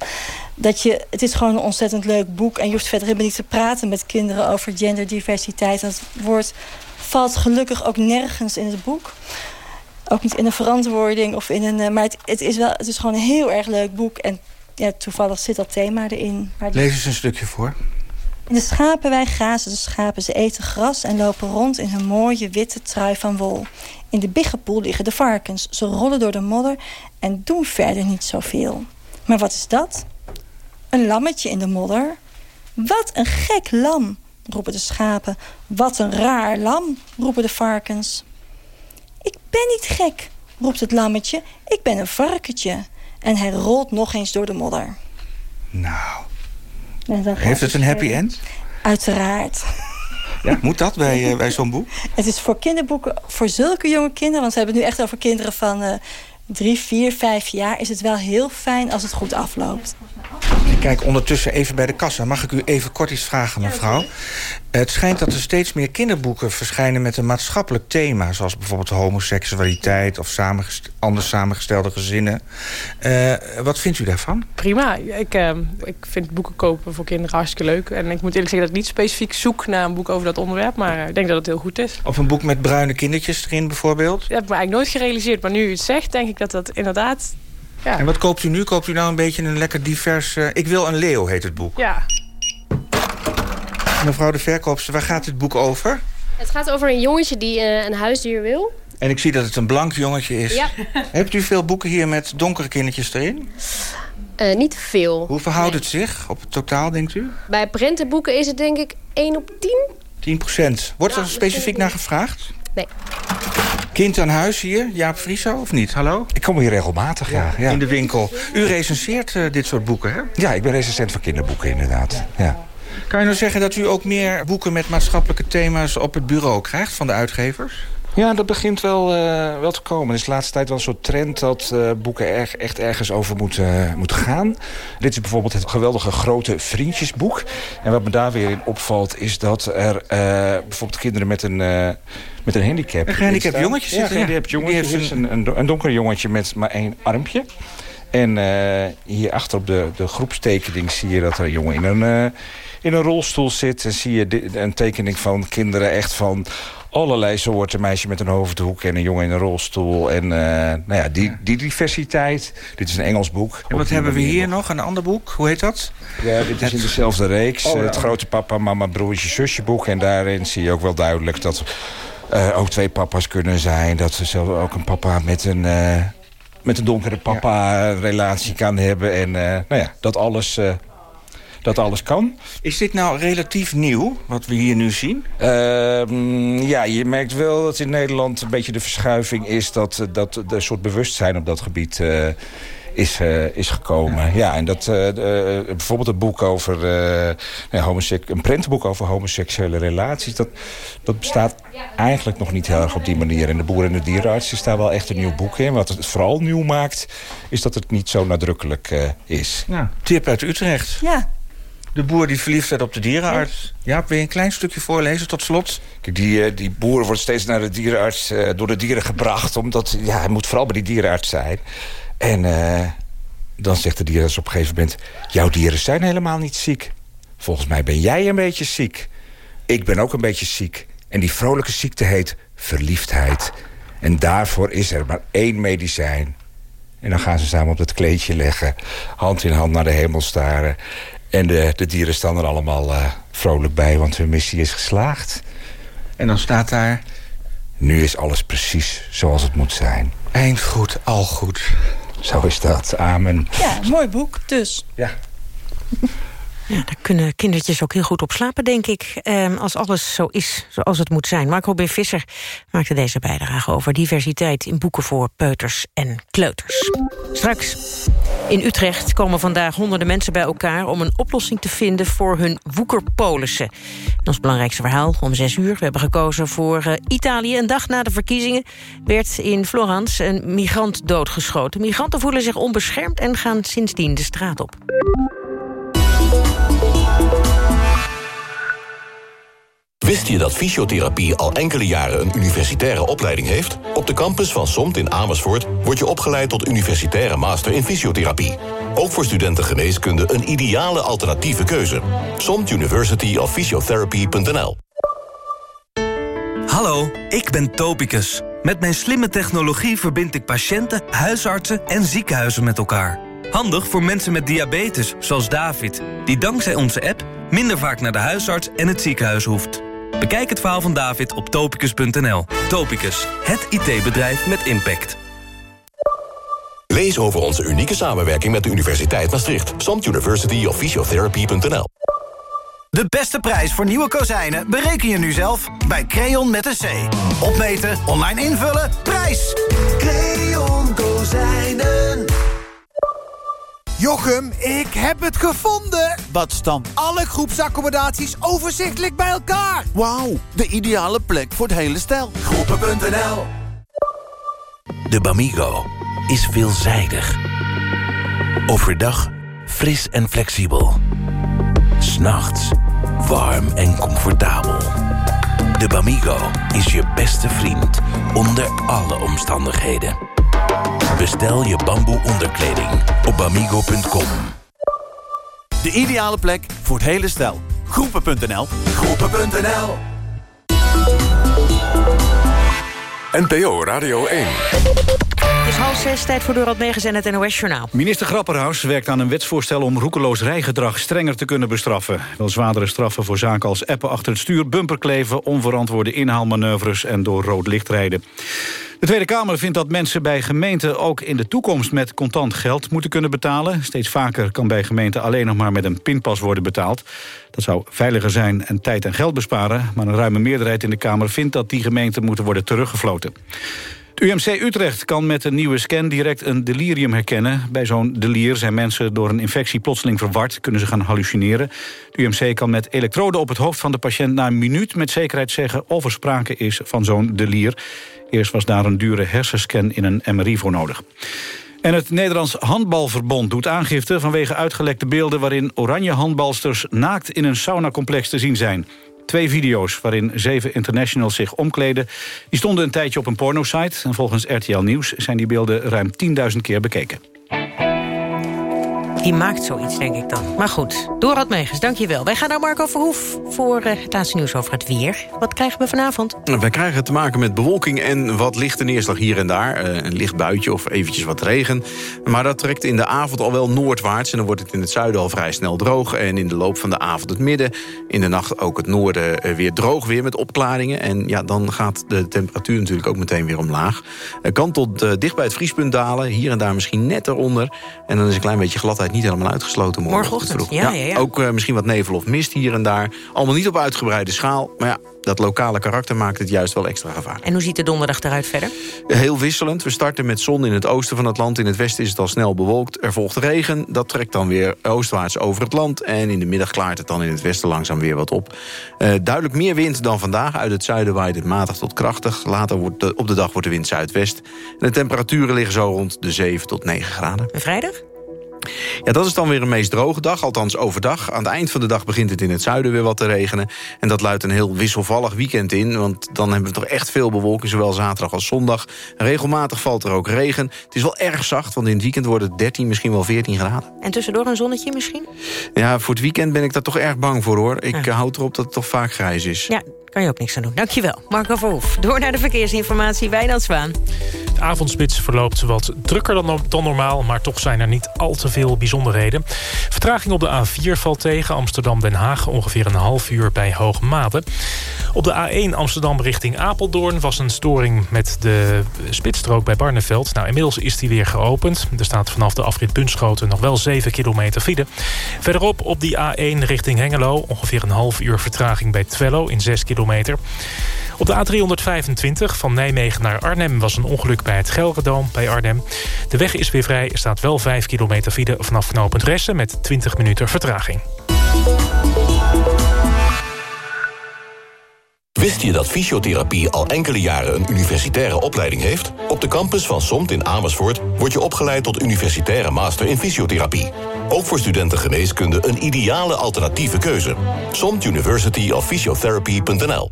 dat je, het is gewoon een ontzettend leuk boek en je hoeft verder helemaal niet te praten met kinderen over genderdiversiteit. Dat woord valt gelukkig ook nergens in het boek. Ook niet in een verantwoording of in een. eh, Maar het, het is wel, het is gewoon een heel erg leuk boek. En ja, toevallig zit dat thema erin. Maar Lees eens een stukje voor. In de schapenwei grazen de schapen. Ze eten gras en lopen rond in hun mooie witte trui van wol. In de biggenpoel liggen de varkens. Ze rollen door de modder en doen verder niet zoveel. Maar wat is dat? Een lammetje in de modder? Wat een gek lam, roepen de schapen. Wat een raar lam, roepen de varkens. Ik ben niet gek, roept het lammetje. Ik ben een varkentje. En hij rolt nog eens door de modder. Nou, heeft het een happy end? Uiteraard. Ja, moet dat bij, eh, bij zo'n boek? Het is voor kinderboeken, voor zulke jonge kinderen... want we hebben het nu echt over kinderen van eh, drie, vier, vijf jaar... is het wel heel fijn als het goed afloopt. Ik kijk ondertussen even bij de kassa. Mag ik u even kort iets vragen, mevrouw? Het schijnt dat er steeds meer kinderboeken verschijnen... met een maatschappelijk thema... zoals bijvoorbeeld homoseksualiteit... of samengest anders samengestelde gezinnen. Eh, wat vindt u daarvan? Prima. Ik, eh, ik vind boeken kopen voor kinderen hartstikke leuk. En ik moet eerlijk zeggen dat ik niet specifiek zoek naar een boek over dat onderwerp. Maar eh, ik denk dat het heel goed is. Of een boek met bruine kindertjes erin bijvoorbeeld? Dat heb ik me eigenlijk nooit gerealiseerd. Maar nu u het zegt, denk ik dat dat inderdaad... Ja. En wat koopt u nu? Koopt u nou een beetje een lekker divers... eh, ik wil een leeuw, heet het boek. Ja. Mevrouw de verkoopster, waar gaat dit boek over? Het gaat over een jongetje die eh, een huisdier wil. En ik zie dat het een blank jongetje is. Ja. Hebt u veel boeken hier met donkere kindertjes erin? Eh, niet veel. Hoe verhoudt het zich op het totaal, denkt u? Bij prentenboeken is het denk ik 1 op 10. 10 procent. Wordt er specifiek naar gevraagd? Nee. Kind aan huis hier, Jaap Frieso, of niet? Hallo? Ik kom hier regelmatig, ja. ja. In de winkel. U recenseert eh, dit soort boeken, hè? Ja, ik ben recensent van kinderboeken, inderdaad. Ja. Kan je nou zeggen dat u ook meer boeken met maatschappelijke thema's op het bureau krijgt van de uitgevers? Ja, dat begint wel, eh, wel te komen. Er is de laatste tijd wel een soort trend dat eh, boeken erg, echt ergens over moeten, moeten gaan. Dit is bijvoorbeeld het geweldige grote vriendjesboek. En wat me daar weer in opvalt is dat er eh, bijvoorbeeld kinderen met een, met een handicap... Een gehandicapt jongetje staan. zit Ja, gehandicapt jongetje. Die heeft een, een, een donker jongetje met maar één armpje. En eh, hier achter op de, de groepstekening zie je dat er een jongen in een, eh, in een rolstoel zit. En zie je een tekening van kinderen echt van allerlei soorten. Meisje met een hoofddoek en een jongen in een rolstoel. En eh, nou ja, die, die diversiteit. Dit is een Engels boek. En wat hebben we hier nog? Een ander boek? Hoe heet dat? Ja, dit is in dezelfde reeks. Oh, ja. Het grote papa, mama, broertje, zusje boek. En daarin zie je ook wel duidelijk dat eh, ook twee papa's kunnen zijn. Dat er zelfs ook een papa met een, eh, met een donkere papa relatie kan hebben. En nou ja, dat alles, dat alles kan. Is dit nou relatief nieuw, wat we hier nu zien? Ehm, ja, je merkt wel dat in Nederland een beetje de verschuiving is... dat, eh, dat er een soort bewustzijn op dat gebied eh, is, eh, is gekomen. Ja, en dat de- bijvoorbeeld een boek over... eh, nou, een prentenboek over homoseksuele relaties... Dat, dat bestaat eigenlijk nog niet heel erg op die manier. En de Boer en de Dierenarts is daar wel echt een nieuw boek in. Wat het vooral nieuw maakt, is dat het niet zo nadrukkelijk eh, is. Tip uit Utrecht. Ja. De boer die verliefd werd op de dierenarts. Ja, wil je een klein stukje voorlezen tot slot? Kijk, die, eh, die boer wordt steeds naar de dierenarts eh, door de dieren gebracht. Omdat ja, hij moet vooral bij die dierenarts zijn. En eh, dan zegt de dierenarts op een gegeven moment... jouw dieren zijn helemaal niet ziek. Volgens mij ben jij een beetje ziek. Ik ben ook een beetje ziek. En die vrolijke ziekte heet verliefdheid. En daarvoor is er maar één medicijn. En dan gaan ze samen op dat kleedje leggen. Hand in hand naar de hemel staren. En de, de dieren staan er allemaal eh, vrolijk bij, want hun missie is geslaagd. En dan staat daar... Nu is alles precies zoals het moet zijn. Eind goed, al goed. Zo is dat. Amen. Ja, mooi boek dus. Ja. Ja, daar kunnen kindertjes ook heel goed op slapen, denk ik. Ehm, als alles zo is zoals het moet zijn. Marco B. Visser maakte deze bijdrage over diversiteit... in boeken voor peuters en kleuters. Straks in Utrecht komen vandaag honderden mensen bij elkaar... om een oplossing te vinden voor hun woekerpolissen. En ons belangrijkste verhaal om zes uur. We hebben gekozen voor eh, Italië. Een dag na de verkiezingen werd in Florence een migrant doodgeschoten. Migranten voelen zich onbeschermd en gaan sindsdien de straat op. Wist je dat fysiotherapie al enkele jaren een universitaire opleiding heeft? Op de campus van SOMT in Amersfoort word je opgeleid tot universitaire master in fysiotherapie. Ook voor studenten geneeskunde een ideale alternatieve keuze. SOMT University of Physiotherapy.nl Hallo, ik ben Topicus. Met mijn slimme technologie verbind ik patiënten, huisartsen en ziekenhuizen met elkaar. Handig voor mensen met diabetes, zoals David... die dankzij onze app minder vaak naar de huisarts en het ziekenhuis hoeft. Bekijk het verhaal van David op topicus.nl. Topicus, het IT-bedrijf met impact. Lees over onze unieke samenwerking met de Universiteit Maastricht. SOMT University of Physiotherapy.nl De beste prijs voor nieuwe kozijnen bereken je nu zelf bij Creon met een C. Opmeten, online invullen, prijs! Creon Kozijnen. Jochem, ik heb het gevonden! Wat staan alle groepsaccommodaties overzichtelijk bij elkaar? Wauw, de ideale plek voor het hele stel. Groepen.nl De Bamigo is veelzijdig. Overdag fris en flexibel. S'nachts warm en comfortabel. De Bamigo is je beste vriend onder alle omstandigheden. Bestel je bamboe onderkleding op bamigo.com. De ideale plek voor het hele stel. Groepen.nl Groepen.nl NPO Radio 1. Het is half zes, tijd voor Dorald Megens en het NOS-journaal. Minister Grapperhaus werkt aan een wetsvoorstel om roekeloos rijgedrag strenger te kunnen bestraffen. Wel zwaardere straffen voor zaken als appen achter het stuur, bumperkleven, onverantwoorde inhaalmanoeuvres en door rood licht rijden. De Tweede Kamer vindt dat mensen bij gemeenten ook in de toekomst met contant geld moeten kunnen betalen. Steeds vaker kan bij gemeenten alleen nog maar met een pinpas worden betaald. Dat zou veiliger zijn en tijd en geld besparen. Maar een ruime meerderheid in de Kamer vindt dat die gemeenten moeten worden teruggefloten. UMC Utrecht kan met een nieuwe scan direct een delirium herkennen. Bij zo'n delier zijn mensen door een infectie plotseling verward... kunnen ze gaan hallucineren. Het UMC kan met elektroden op het hoofd van de patiënt... na een minuut met zekerheid zeggen of er sprake is van zo'n delier. Eerst was daar een dure hersenscan in een MRI voor nodig. En het Nederlands Handbalverbond doet aangifte vanwege uitgelekte beelden... waarin oranje handbalsters naakt in een saunacomplex te zien zijn. Twee video's waarin zeven internationals zich omkleden... die stonden een tijdje op een pornosite. En volgens RTL Nieuws zijn die beelden ruim 10.000 keer bekeken. Die maakt zoiets, denk ik dan. Maar goed, Dorad Megens, dank je wel. Wij gaan naar Marco Verhoef voor eh, het laatste nieuws over het weer. Wat krijgen we vanavond? Wij krijgen te maken met bewolking en wat lichte neerslag hier en daar. Eh, Een licht buitje of eventjes wat regen. Maar dat trekt in de avond al wel noordwaarts... en dan wordt het in het zuiden al vrij snel droog. En in de loop van de avond het midden. In de nacht ook het noorden eh, weer droog weer met opklaringen. En ja, dan gaat de temperatuur natuurlijk ook meteen weer omlaag. Kan tot dicht bij het vriespunt dalen. Hier en daar misschien net eronder. En dan is een klein beetje gladheid niet helemaal uitgesloten. Morgenochtend, ja, ja, ja. Ook eh, misschien wat nevel of mist hier en daar. Allemaal niet op uitgebreide schaal. Maar ja, dat lokale karakter maakt het juist wel extra gevaarlijk. En hoe ziet de donderdag eruit verder? Heel wisselend. We starten met zon in het oosten van het land. In het westen is het al snel bewolkt. Er volgt regen. Dat trekt dan weer oostwaarts over het land. En in de middag klaart het dan in het westen langzaam weer wat op. Eh, duidelijk meer wind dan vandaag. Uit het zuiden waait het matig tot krachtig. Later wordt de, op de dag wordt de wind zuidwest. En de temperaturen liggen zo rond de 7 tot 9 graden. En vrijdag? Ja, dat is dan weer een meest droge dag, althans overdag. Aan het eind van de dag begint het in het zuiden weer wat te regenen. En dat luidt een heel wisselvallig weekend in. Want dan hebben we toch echt veel bewolking, zowel zaterdag als zondag. Regelmatig valt er ook regen. Het is wel erg zacht, want in het weekend wordt het 13, misschien wel 14 graden. En tussendoor een zonnetje misschien? Ja, voor het weekend ben ik daar toch erg bang voor, hoor. Ik eh, houd erop dat het toch vaak grijs is. Ja, kan je ook niks aan doen. Dankjewel, Marco Verhoef. Door naar de verkeersinformatie, Wijnand Zwaan. De avondspits verloopt wat drukker dan, normaal... maar toch zijn er niet al te veel bijzonderheden. Vertraging op de A4 valt tegen Amsterdam-Den Haag... ongeveer een half uur bij Hoogmade. Op de A1 Amsterdam richting Apeldoorn... was een storing met de spitsstrook bij Barneveld. Nou, inmiddels is die weer geopend. Er staat vanaf de afrit Bunschoten nog wel 7 kilometer file. Verderop op die A1 richting Hengelo... ongeveer een half uur vertraging bij Twello in 6 kilometer. Op de A325 van Nijmegen naar Arnhem was een ongeluk bij het Gelredoom bij Arnhem. De weg is weer vrij. Staat wel 5 kilometer file vanaf knooppunt Ressen met 20 minuten vertraging. Wist je dat fysiotherapie al enkele jaren een universitaire opleiding heeft? Op de campus van SOMT in Amersfoort word je opgeleid tot universitaire master in fysiotherapie. Ook voor studenten geneeskunde een ideale alternatieve keuze. SOMT University of Physiotherapy.nl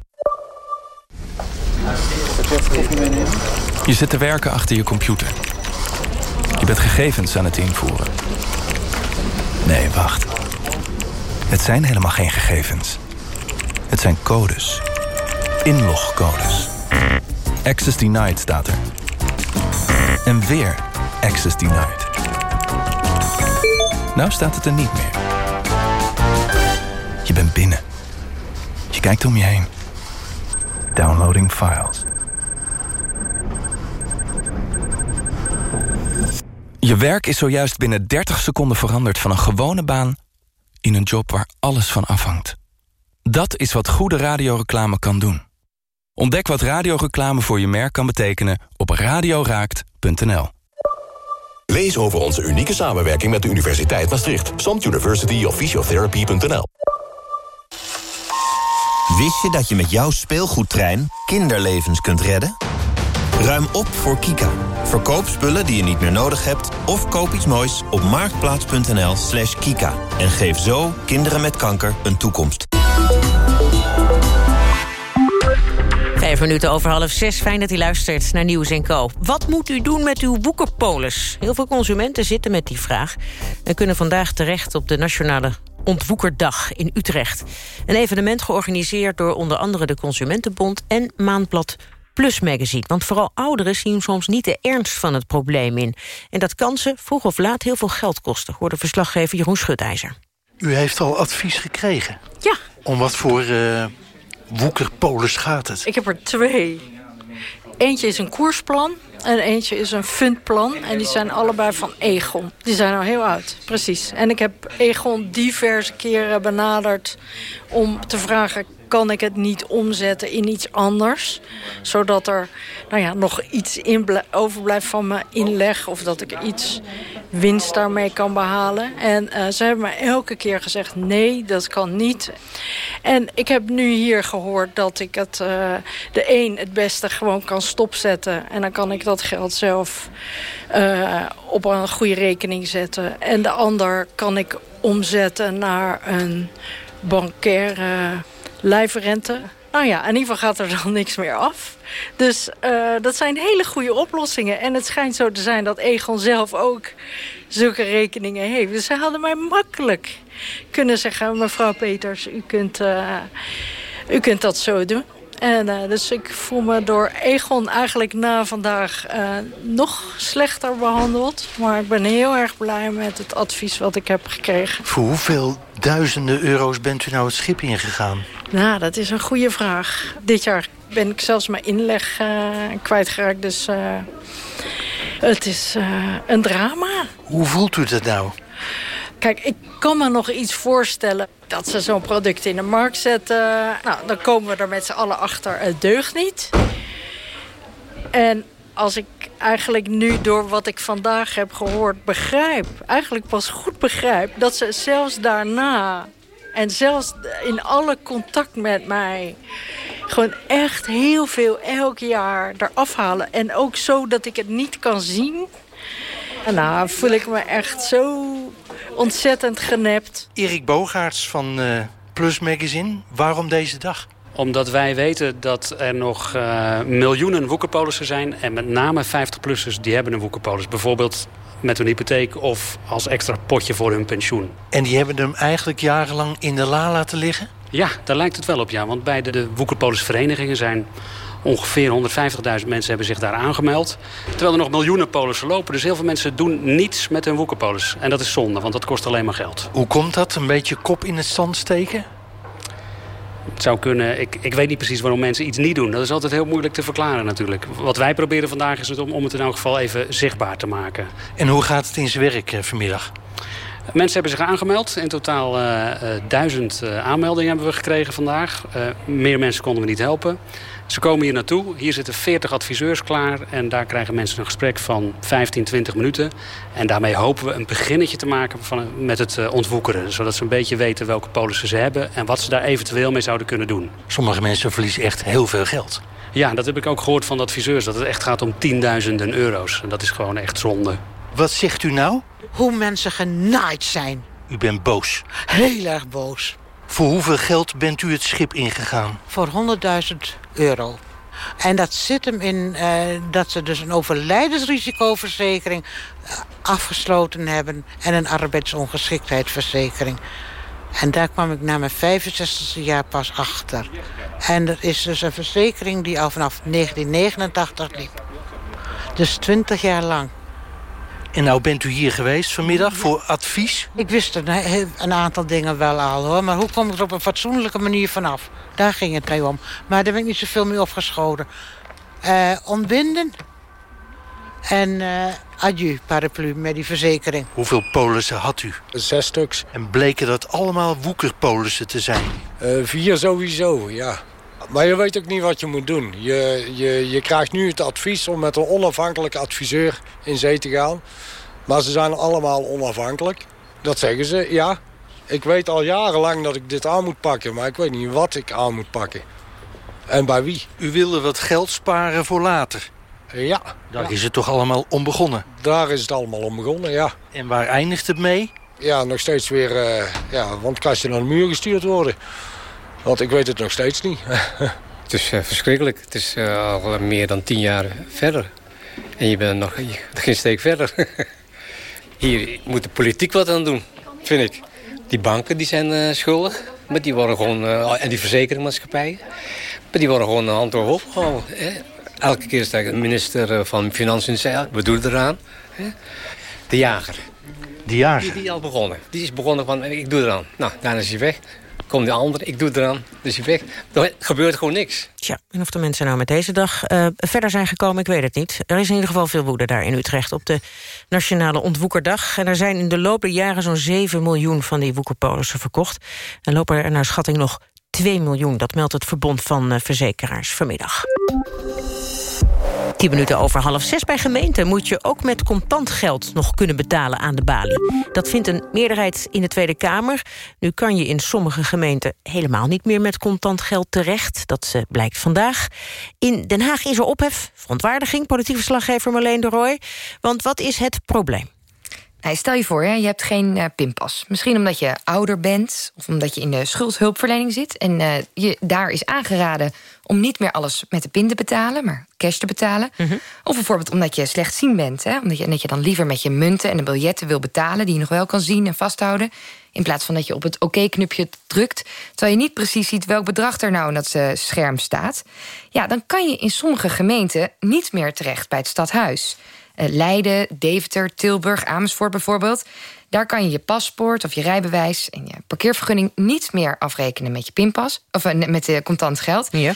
Je zit te werken achter je computer. Je bent gegevens aan het invoeren. Nee, wacht. Het zijn helemaal geen gegevens. Het zijn codes. Inlogcodes. Access denied staat er. En weer access denied. Nou staat het er niet meer. Je bent binnen. Je kijkt om je heen. Downloading files. Je werk is zojuist binnen 30 seconden veranderd van een gewone baan in een job waar alles van afhangt. Dat is wat goede radioreclame kan doen. Ontdek wat radioreclame voor je merk kan betekenen op radioraakt.nl. Lees over onze unieke samenwerking met de Universiteit Maastricht. Samt University of Physiotherapy.nl Wist je dat je met jouw speelgoedtrein kinderlevens kunt redden? Ruim op voor Kika. Verkoop spullen die je niet meer nodig hebt... of koop iets moois op marktplaats.nl slash kika. En geef zo kinderen met kanker een toekomst. Vijf minuten over half zes. Fijn dat u luistert naar Nieuws en Co. Wat moet u doen met uw woekerpolis? Heel veel consumenten zitten met die vraag... en kunnen vandaag terecht op de Nationale Ontwoekerdag in Utrecht. Een evenement georganiseerd door onder andere de Consumentenbond... en Maandblad Plus Magazine. Want vooral ouderen zien soms niet de ernst van het probleem in. En dat kan ze vroeg of laat heel veel geld kosten... hoorde verslaggever Jeroen Schutijzer. U heeft al advies gekregen? Ja. Om wat voor uh, woekerpolis gaat het? Ik heb er twee. Eentje is een koersplan en eentje is een fundplan. En die zijn allebei van Egon. Die zijn al heel oud, precies. En ik heb Egon diverse keren benaderd om te vragen kan ik het niet omzetten in iets anders. Zodat er nou ja, nog iets in overblijft van mijn inleg. Of dat ik iets winst daarmee kan behalen. En uh, ze hebben me elke keer gezegd, nee, dat kan niet. En ik heb nu hier gehoord dat ik het, uh, de een het beste gewoon kan stopzetten. En dan kan ik dat geld zelf uh, op een goede rekening zetten. En de ander kan ik omzetten naar een bankaire lijfrente. Nou ja, in ieder geval gaat er dan niks meer af. Dus uh, dat zijn hele goede oplossingen. En het schijnt zo te zijn dat Egon zelf ook zulke rekeningen heeft. Dus ze hadden mij makkelijk kunnen zeggen... mevrouw Peters, u kunt, uh, u kunt dat zo doen. En uh, dus ik voel me door Egon eigenlijk na vandaag uh, nog slechter behandeld. Maar ik ben heel erg blij met het advies wat ik heb gekregen. Voor hoeveel duizenden euro's bent u nou het schip ingegaan? Nou, dat is een goede vraag. Dit jaar ben ik zelfs mijn inleg uh, kwijtgeraakt. Dus het is een drama. Hoe voelt u dat nou? Kijk, ik kan me nog iets voorstellen dat ze zo'n product in de markt zetten. Nou, dan komen we er met z'n allen achter. Het deugt niet. En als ik eigenlijk nu door wat ik vandaag heb gehoord begrijp... eigenlijk pas goed begrijp dat ze zelfs daarna... en zelfs in alle contact met mij... gewoon echt heel veel elk jaar eraf halen. En ook zo dat ik het niet kan zien... En nou, voel ik me echt zo ontzettend genept. Erik Bogaerts van uh, Plus Magazine, waarom deze dag? Omdat wij weten dat er nog uh, miljoenen woekerpolissen zijn... en met name 50-plussers die hebben een woekerpolis. Bijvoorbeeld met hun hypotheek of als extra potje voor hun pensioen. En die hebben hem eigenlijk jarenlang in de la laten liggen? Ja, daar lijkt het wel op, ja. Want bij de, de woekerpolisverenigingen zijn Ongeveer 150.000 mensen hebben zich daar aangemeld. Terwijl er nog miljoenen polissen lopen. Dus heel veel mensen doen niets met hun woekerpolis. En dat is zonde, want dat kost alleen maar geld. Hoe komt dat? Een beetje kop in het zand steken? Het zou kunnen. Ik, ik weet niet precies waarom mensen iets niet doen. Dat is altijd heel moeilijk te verklaren natuurlijk. Wat wij proberen vandaag is het om, om het in elk geval even zichtbaar te maken. En hoe gaat het in zijn werk eh, vanmiddag? Mensen hebben zich aangemeld. In totaal uh, duizend uh, aanmeldingen hebben we gekregen vandaag. Uh, meer mensen konden we niet helpen. Ze komen hier naartoe. Hier zitten 40 adviseurs klaar. En daar krijgen mensen een gesprek van 15, 20 minuten. En daarmee hopen we een beginnetje te maken van, met het uh, ontwoekeren. Zodat ze een beetje weten welke polissen ze hebben. En wat ze daar eventueel mee zouden kunnen doen. Sommige mensen verliezen echt heel veel geld. Ja, dat heb ik ook gehoord van de adviseurs. Dat het echt gaat om tienduizenden euro's. En dat is gewoon echt zonde. Wat zegt u nou? Hoe mensen genaaid zijn. U bent boos. Heel erg boos. Voor hoeveel geld bent u het schip ingegaan? Voor 100.000 euro. En dat zit hem in uh, dat ze dus een overlijdensrisicoverzekering afgesloten hebben... en een arbeidsongeschiktheidsverzekering. En daar kwam ik na mijn 65e jaar pas achter. En dat is dus een verzekering die al vanaf 1989 liep. Dus 20 jaar lang. En nou bent u hier geweest vanmiddag voor advies? Ik wist een, een, aantal dingen wel al hoor. Maar hoe kom ik er op een fatsoenlijke manier vanaf? Daar ging het mee om. Maar daar ben ik niet zoveel mee opgeschoten. Uh, ontbinden. En uh, adieu, paraplu, met die verzekering. Hoeveel polissen had u? Zes stuks. En bleken dat allemaal woekerpolissen te zijn? Uh, vier sowieso, ja. Maar je weet ook niet wat je moet doen. Je, je, je krijgt nu het advies om met een onafhankelijke adviseur in zee te gaan. Maar ze zijn allemaal onafhankelijk. Dat zeggen ze, ja. Ik weet al jarenlang dat ik dit aan moet pakken, maar ik weet niet wat ik aan moet pakken. En bij wie. U wilde wat geld sparen voor later. Ja. Daar ja. is het toch allemaal om begonnen? Daar is het allemaal om begonnen, ja. En waar eindigt het mee? Ja, nog steeds weer uh, ja, wandkastje naar de muur gestuurd worden. Want ik weet het nog steeds niet. het is uh, verschrikkelijk. Het is uh, al meer dan tien jaar verder. En je bent nog geen steek verder. Hier moet de politiek wat aan doen, vind ik. Die banken die zijn uh, schuldig. Maar die worden gewoon, uh, en die verzekeringmaatschappijen. Maar die worden gewoon een hand door hoofd gehouden. Hè? Elke keer staat de minister van Financiën zei, wat doe je eraan? Hè? De jager. De jager? Die, die al begonnen. Die is begonnen van, ik doe eraan. Nou, daarna is hij weg. Komt de andere, ik doe eraan, dus hij weg. Gebeurt gewoon niks. Tja, en of de mensen nou met deze dag uh, verder zijn gekomen, ik weet het niet. Er is in ieder geval veel woede daar in Utrecht op de Nationale Ontwoekerdag. En er zijn in de loop der jaren zo'n 7 miljoen van die woekerpolissen verkocht. En lopen er naar schatting nog 2 miljoen. Dat meldt het Verbond van uh, Verzekeraars vanmiddag. 10 minuten over half zes bij gemeenten moet je ook met contant geld nog kunnen betalen aan de balie. Dat vindt een meerderheid in de Tweede Kamer. Nu kan je in sommige gemeenten helemaal niet meer met contant geld terecht. Dat blijkt vandaag. In Den Haag is er ophef, verontwaardiging, politiek verslaggever Marleen de Rooij. Want wat is het probleem? Nou, stel je voor, hè, je hebt geen uh, pinpas. Misschien omdat je ouder bent of omdat je in de schuldhulpverlening zit... en uh, je daar is aangeraden om niet meer alles met de pin te betalen... maar cash te betalen. Mm -hmm. Of bijvoorbeeld omdat je slechtziend bent. Hè, omdat je, dat je dan liever met je munten en de biljetten wil betalen... die je nog wel kan zien en vasthouden... in plaats van dat je op het oké-knopje drukt... terwijl je niet precies ziet welk bedrag er nou in dat uh, scherm staat. Ja, dan kan je in sommige gemeenten niet meer terecht bij het stadhuis... Uh, Leiden, Deventer, Tilburg, Amersfoort bijvoorbeeld. Daar kan je je paspoort of je rijbewijs en je parkeervergunning niet meer afrekenen met je pinpas of uh, met uh, contant geld. Ja.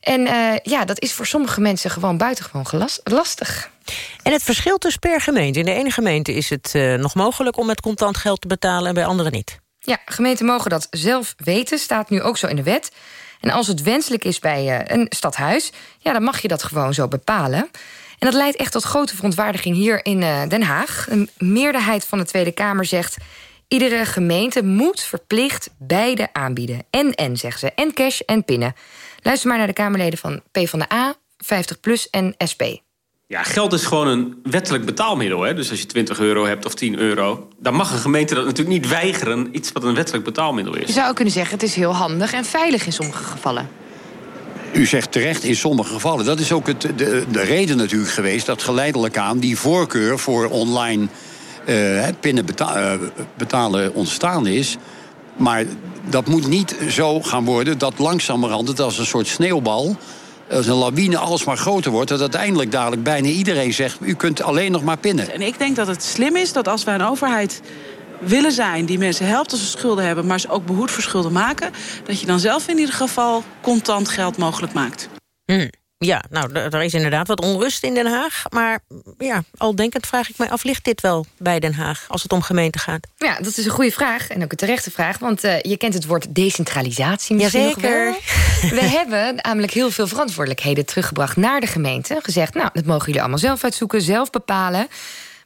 En ja, dat is voor sommige mensen gewoon buitengewoon lastig. En het verschil tussen per gemeente. In de ene gemeente is het nog mogelijk om met contant geld te betalen en bij andere niet. Ja, gemeenten mogen dat zelf weten, staat nu ook zo in de wet. En als het wenselijk is bij een stadhuis, ja, dan mag je dat gewoon zo bepalen. En dat leidt echt tot grote verontwaardiging hier in uh, Den Haag. Een meerderheid van de Tweede Kamer zegt... iedere gemeente moet verplicht beide aanbieden. En, en, zeggen ze. En cash en pinnen. Luister maar naar de Kamerleden van PvdA, 50PLUS en SP. Ja, geld is gewoon een wettelijk betaalmiddel. Hè? Dus als je 20 euro hebt of 10 euro... dan mag een gemeente dat natuurlijk niet weigeren... iets wat een wettelijk betaalmiddel is. Je zou kunnen zeggen, het is heel handig en veilig in sommige gevallen. U zegt terecht in sommige gevallen. Dat is ook het, de, de reden natuurlijk geweest dat geleidelijk aan die voorkeur voor online uh, pinnen uh, betalen ontstaan is. Maar dat moet niet zo gaan worden dat langzamerhand het als een soort sneeuwbal, als een lawine, alles maar groter wordt. Dat uiteindelijk dadelijk bijna iedereen zegt: u kunt alleen nog maar pinnen. En ik denk dat het slim is dat als wij een overheid willen zijn die mensen helpt als ze schulden hebben... maar ze ook behoed voor schulden maken... dat je dan zelf in ieder geval contant geld mogelijk maakt. Hmm. Ja, nou, er is inderdaad wat onrust in Den Haag. Maar ja, al denkend vraag ik mij af, ligt dit wel bij Den Haag... als het om gemeenten gaat? Ja, dat is een goede vraag en ook een terechte vraag. Want uh, je kent het woord decentralisatie misschien Jazeker. nog wel. We hebben namelijk heel veel verantwoordelijkheden teruggebracht naar de gemeente. Gezegd, nou, dat mogen jullie allemaal zelf uitzoeken, zelf bepalen...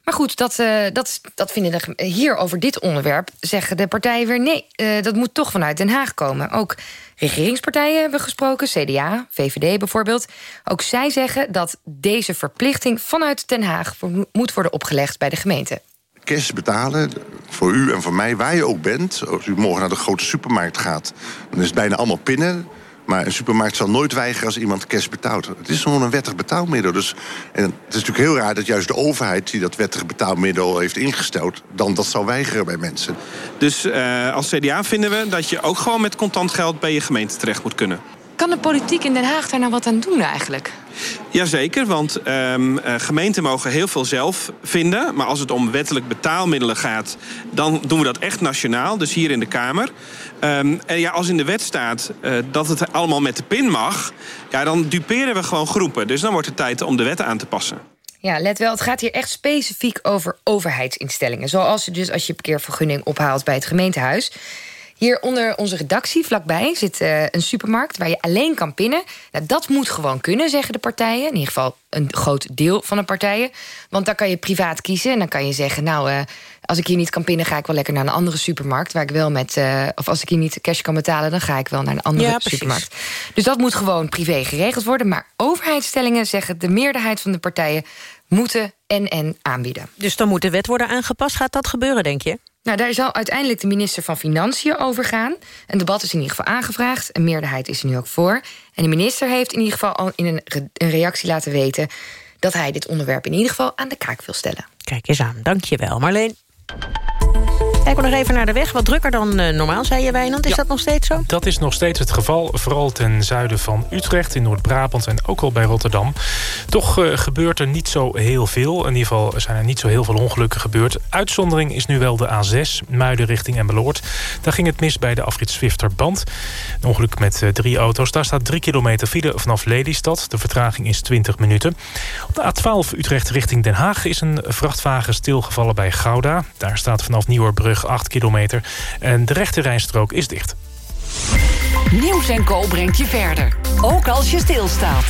Maar goed, dat, uh, dat, dat vinden de, hier over dit onderwerp zeggen de partijen weer nee. Uh, dat moet toch vanuit Den Haag komen. Ook regeringspartijen hebben gesproken, CDA, VVD bijvoorbeeld. Ook zij zeggen dat deze verplichting vanuit Den Haag moet worden opgelegd bij de gemeente. Cash betalen, voor u en voor mij, waar je ook bent. Als u morgen naar de grote supermarkt gaat, dan is het bijna allemaal pinnen. Maar een supermarkt zal nooit weigeren als iemand cash betaalt. Het is gewoon een wettig betaalmiddel. Dus, en het is natuurlijk heel raar dat juist de overheid... die dat wettige betaalmiddel heeft ingesteld... dan dat zal weigeren bij mensen. Dus uh, als CDA vinden we dat je ook gewoon met contant geld... bij je gemeente terecht moet kunnen. Kan de politiek in Den Haag daar nou wat aan doen eigenlijk? Jazeker, want um, uh, gemeenten mogen heel veel zelf vinden. Maar als het om wettelijk betaalmiddelen gaat... dan doen we dat echt nationaal, dus hier in de Kamer. Um, en ja, als in de wet staat uh, dat het allemaal met de pin mag... Ja, dan duperen we gewoon groepen. Dus dan wordt het tijd om de wet aan te passen. Ja, let wel, het gaat hier echt specifiek over overheidsinstellingen. Zoals je dus als je parkeervergunning ophaalt bij het gemeentehuis... Hier onder onze redactie vlakbij zit uh, een supermarkt waar je alleen kan pinnen. Nou, dat moet gewoon kunnen, zeggen de partijen. In ieder geval een groot deel van de partijen. Want dan kan je privaat kiezen en dan kan je zeggen... nou, uh, als ik hier niet kan pinnen, ga ik wel lekker naar een andere supermarkt... waar ik wel met, uh, of als ik hier niet cash kan betalen... dan ga ik wel naar een andere ja, supermarkt. Dus dat moet gewoon privé geregeld worden. Maar overheidsstellingen zeggen de meerderheid van de partijen... moeten en en aanbieden. Dus dan moet de wet worden aangepast. Gaat dat gebeuren, denk je? Nou, daar zal uiteindelijk de minister van Financiën over gaan. Een debat is in ieder geval aangevraagd. Een meerderheid is er nu ook voor. En de minister heeft in ieder geval al in een, een reactie laten weten... dat hij dit onderwerp in ieder geval aan de kaak wil stellen. Kijk eens aan, dank je wel. Marleen. Kijken we nog even naar de weg. Wat drukker dan uh, normaal, zei je Wijnand. Is ja, dat nog steeds zo? Dat is nog steeds het geval. Vooral ten zuiden van Utrecht, in Noord-Brabant en ook al bij Rotterdam. Toch uh, gebeurt er niet zo heel veel. In ieder geval zijn er niet zo heel veel ongelukken gebeurd. Uitzondering is nu wel de A6, Muiden richting Emmeloord. Daar ging het mis bij de afrit Zwifterband. Een ongeluk met uh, drie auto's. Daar staat drie kilometer file vanaf Lelystad. De vertraging is 20 minuten. Op de A12 Utrecht richting Den Haag is een vrachtwagen stilgevallen bij Gouda. Daar staat vanaf Nieuwerbrug 8 kilometer. En de rechte rijstrook is dicht. Nieuws en Co brengt je verder. Ook als je stilstaat.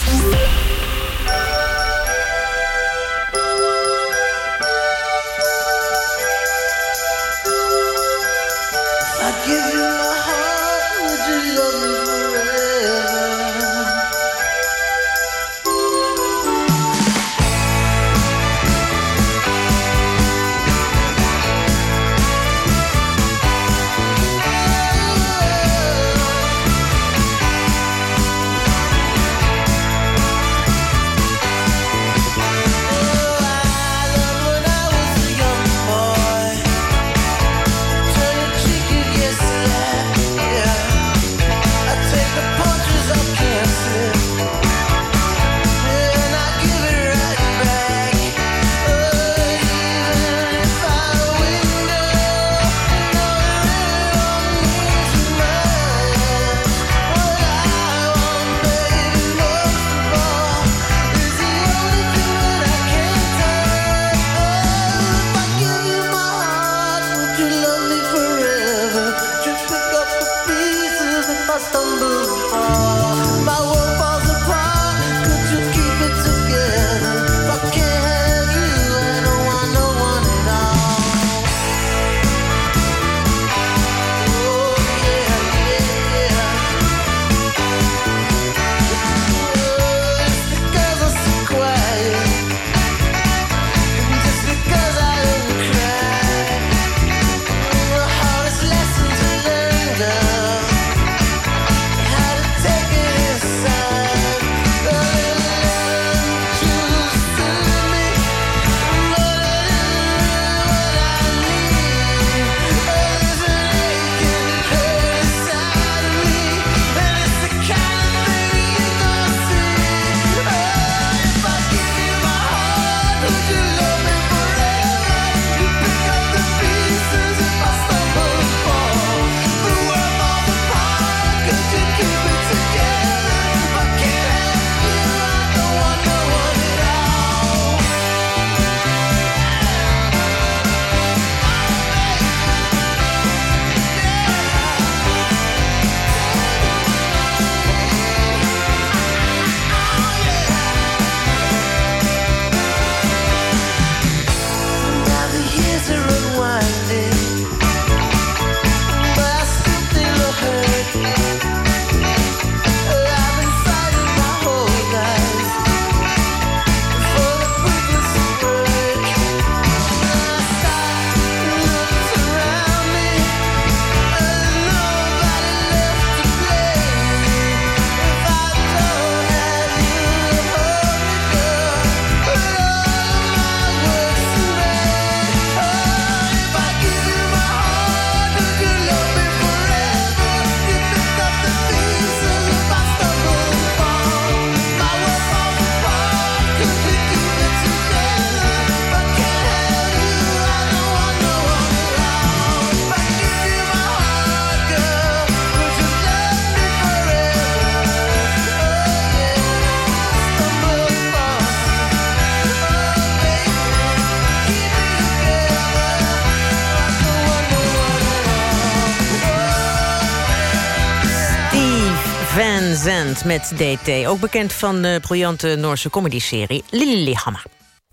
Met DT. Ook bekend van de briljante Noorse comedyserie Lillehammer.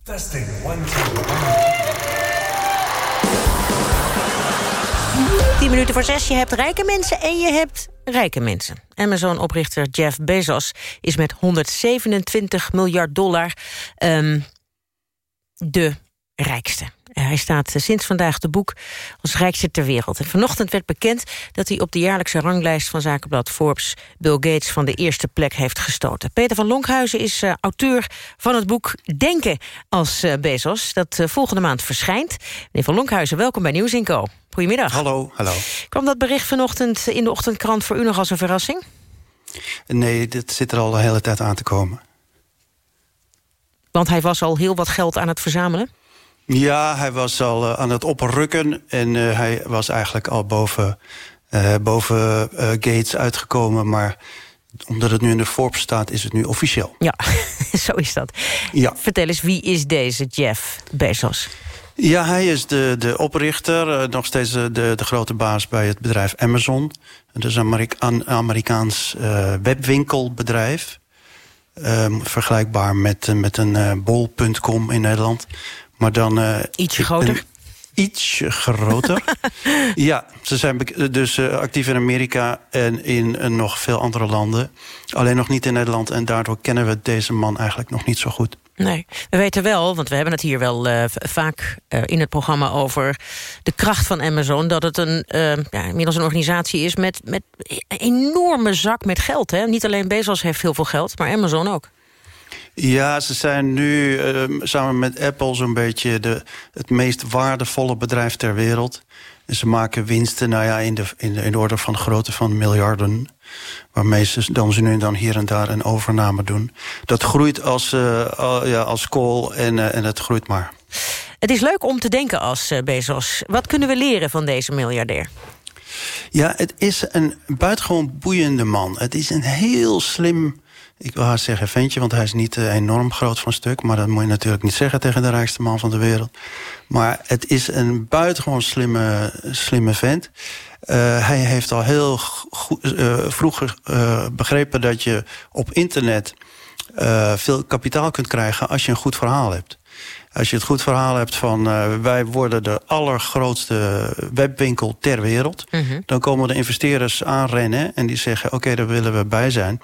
Testing, one, two, 10 minuten voor zes. Je hebt rijke mensen en je hebt rijke mensen. Amazon-oprichter Jeff Bezos is met 127 miljard dollar um, de rijkste. Hij staat eh, sinds vandaag de boek als rijkste ter wereld. En vanochtend werd bekend dat hij op de jaarlijkse ranglijst van zakenblad Forbes Bill Gates van de eerste plek heeft gestoten. Peter van Lonkhuizen is uh, auteur van het boek Denken als uh, Bezos, dat uh, volgende maand verschijnt. Meneer van Lonkhuizen, welkom bij Nieuws Co. Goedemiddag. Hallo, hallo. Kwam dat bericht vanochtend in de ochtendkrant voor u nog als een verrassing? Nee, dit zit er al een hele tijd aan te komen. Want hij was al heel wat geld aan het verzamelen? Ja, hij was al uh, aan het oprukken en uh, hij was eigenlijk al boven, uh, boven Gates uitgekomen. Maar omdat het nu in de Forbes staat, is het nu officieel. Ja, zo is dat. Ja. Vertel eens, wie is deze Jeff Bezos? Ja, hij is de, de oprichter, nog steeds de, de grote baas bij het bedrijf Amazon. Dat is een Amerikaans webwinkelbedrijf. Um, vergelijkbaar met, met een bol.com in Nederland. Maar dan... Uh, ietsje groter? Een, ietsje groter. ja, ze zijn dus uh, actief in Amerika en in uh, nog veel andere landen. Alleen nog niet in Nederland. En daardoor kennen we deze man eigenlijk nog niet zo goed. Nee, we weten wel, want we hebben het hier wel uh, vaak uh, in het programma over... de kracht van Amazon, dat het een, uh, ja, inmiddels een organisatie is... met, met een enorme zak met geld. Hè? Niet alleen Bezos heeft heel veel geld, maar Amazon ook. Ja, ze zijn nu uh, samen met Apple zo'n beetje de, het meest waardevolle bedrijf ter wereld. En ze maken winsten nou ja, in, de, in, de, in de orde van grootte van miljarden. Waarmee ze dan, ze nu dan hier en daar een overname doen. Dat groeit als, uh, ja, als kool en, uh, en het groeit maar. Het is leuk om te denken als Bezos. Wat kunnen we leren van deze miljardair? Ja, het is een buitengewoon boeiende man. Het is een heel slim ik wil haast zeggen ventje, want hij is niet uh, enorm groot van stuk. Maar dat moet je natuurlijk niet zeggen tegen de rijkste man van de wereld. Maar het is een buitengewoon slimme, slimme vent. Uh, hij heeft al heel goed, uh, vroeg begrepen dat je op internet veel kapitaal kunt krijgen als je een goed verhaal hebt. Als je het goed verhaal hebt van uh, wij worden de allergrootste webwinkel ter wereld... -hmm. dan komen de investeerders aanrennen en die zeggen... oké, okay, daar willen we bij zijn.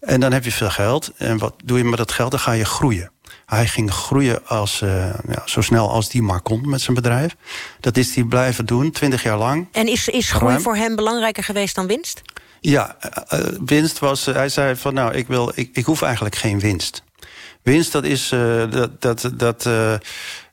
En dan heb je veel geld. En wat doe je met dat geld? Dan ga je groeien. Hij ging groeien als, uh, ja, zo snel als die maar kon met zijn bedrijf. Dat is hij blijven doen, twintig jaar lang. En is, is groei Ruim. voor hem belangrijker geweest dan winst? Ja, uh, winst was... Hij zei van, nou, ik, wil, ik, ik hoef eigenlijk geen winst. Winst, dat is... dat, dat, dat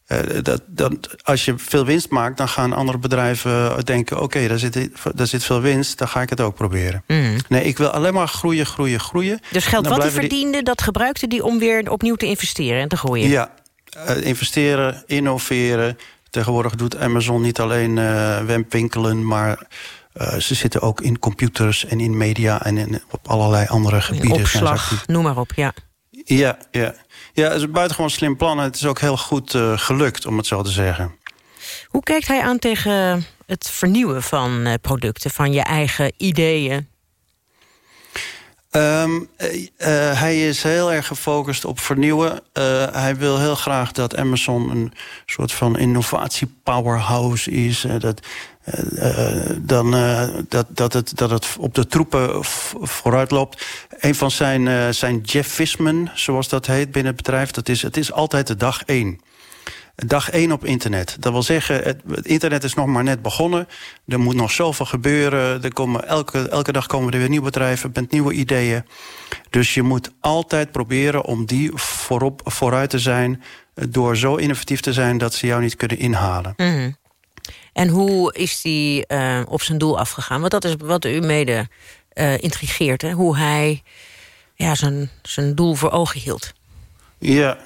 uh, dat, dat, als je veel winst maakt, dan gaan andere bedrijven denken... oké, okay, daar, zit, daar zit veel winst, dan ga ik het ook proberen. Mm. Nee, ik wil alleen maar groeien, groeien, groeien. Dus geld wat hij verdiende, die... dat gebruikte hij om weer opnieuw te investeren en te groeien? Ja, uh, investeren, innoveren. Tegenwoordig doet Amazon niet alleen uh, webwinkelen... maar ze zitten ook in computers en in media... en in, op allerlei andere gebieden. Opslag, noem maar op, ja. Ja, ja. Ja, het is een buitengewoon slim plan. Het is ook heel goed uh, gelukt, om het zo te zeggen. Hoe kijkt hij aan tegen het vernieuwen van uh, producten, van je eigen ideeën? Um, uh, hij is heel erg gefocust op vernieuwen. hij wil heel graag dat Amazon een soort van innovatie-powerhouse is. dat dan, dat, dat, het, dat het op de troepen vooruit loopt. Een van zijn, zijn Jeffismen, zoals dat heet binnen het bedrijf... Dat is, het is altijd de dag één. Dag één op internet. Dat wil zeggen, het, het, internet is nog maar net begonnen. Er moet nog zoveel gebeuren. Er komen elke, elke dag komen er weer nieuwe bedrijven met nieuwe ideeën. Dus je moet altijd proberen om die voorop, vooruit te zijn... door zo innovatief te zijn dat ze jou niet kunnen inhalen. Mm -hmm. En hoe is hij uh, op zijn doel afgegaan? Want dat is wat u mede uh, intrigeert. Hè? Hoe hij ja, zijn, zijn doel voor ogen hield. Ja,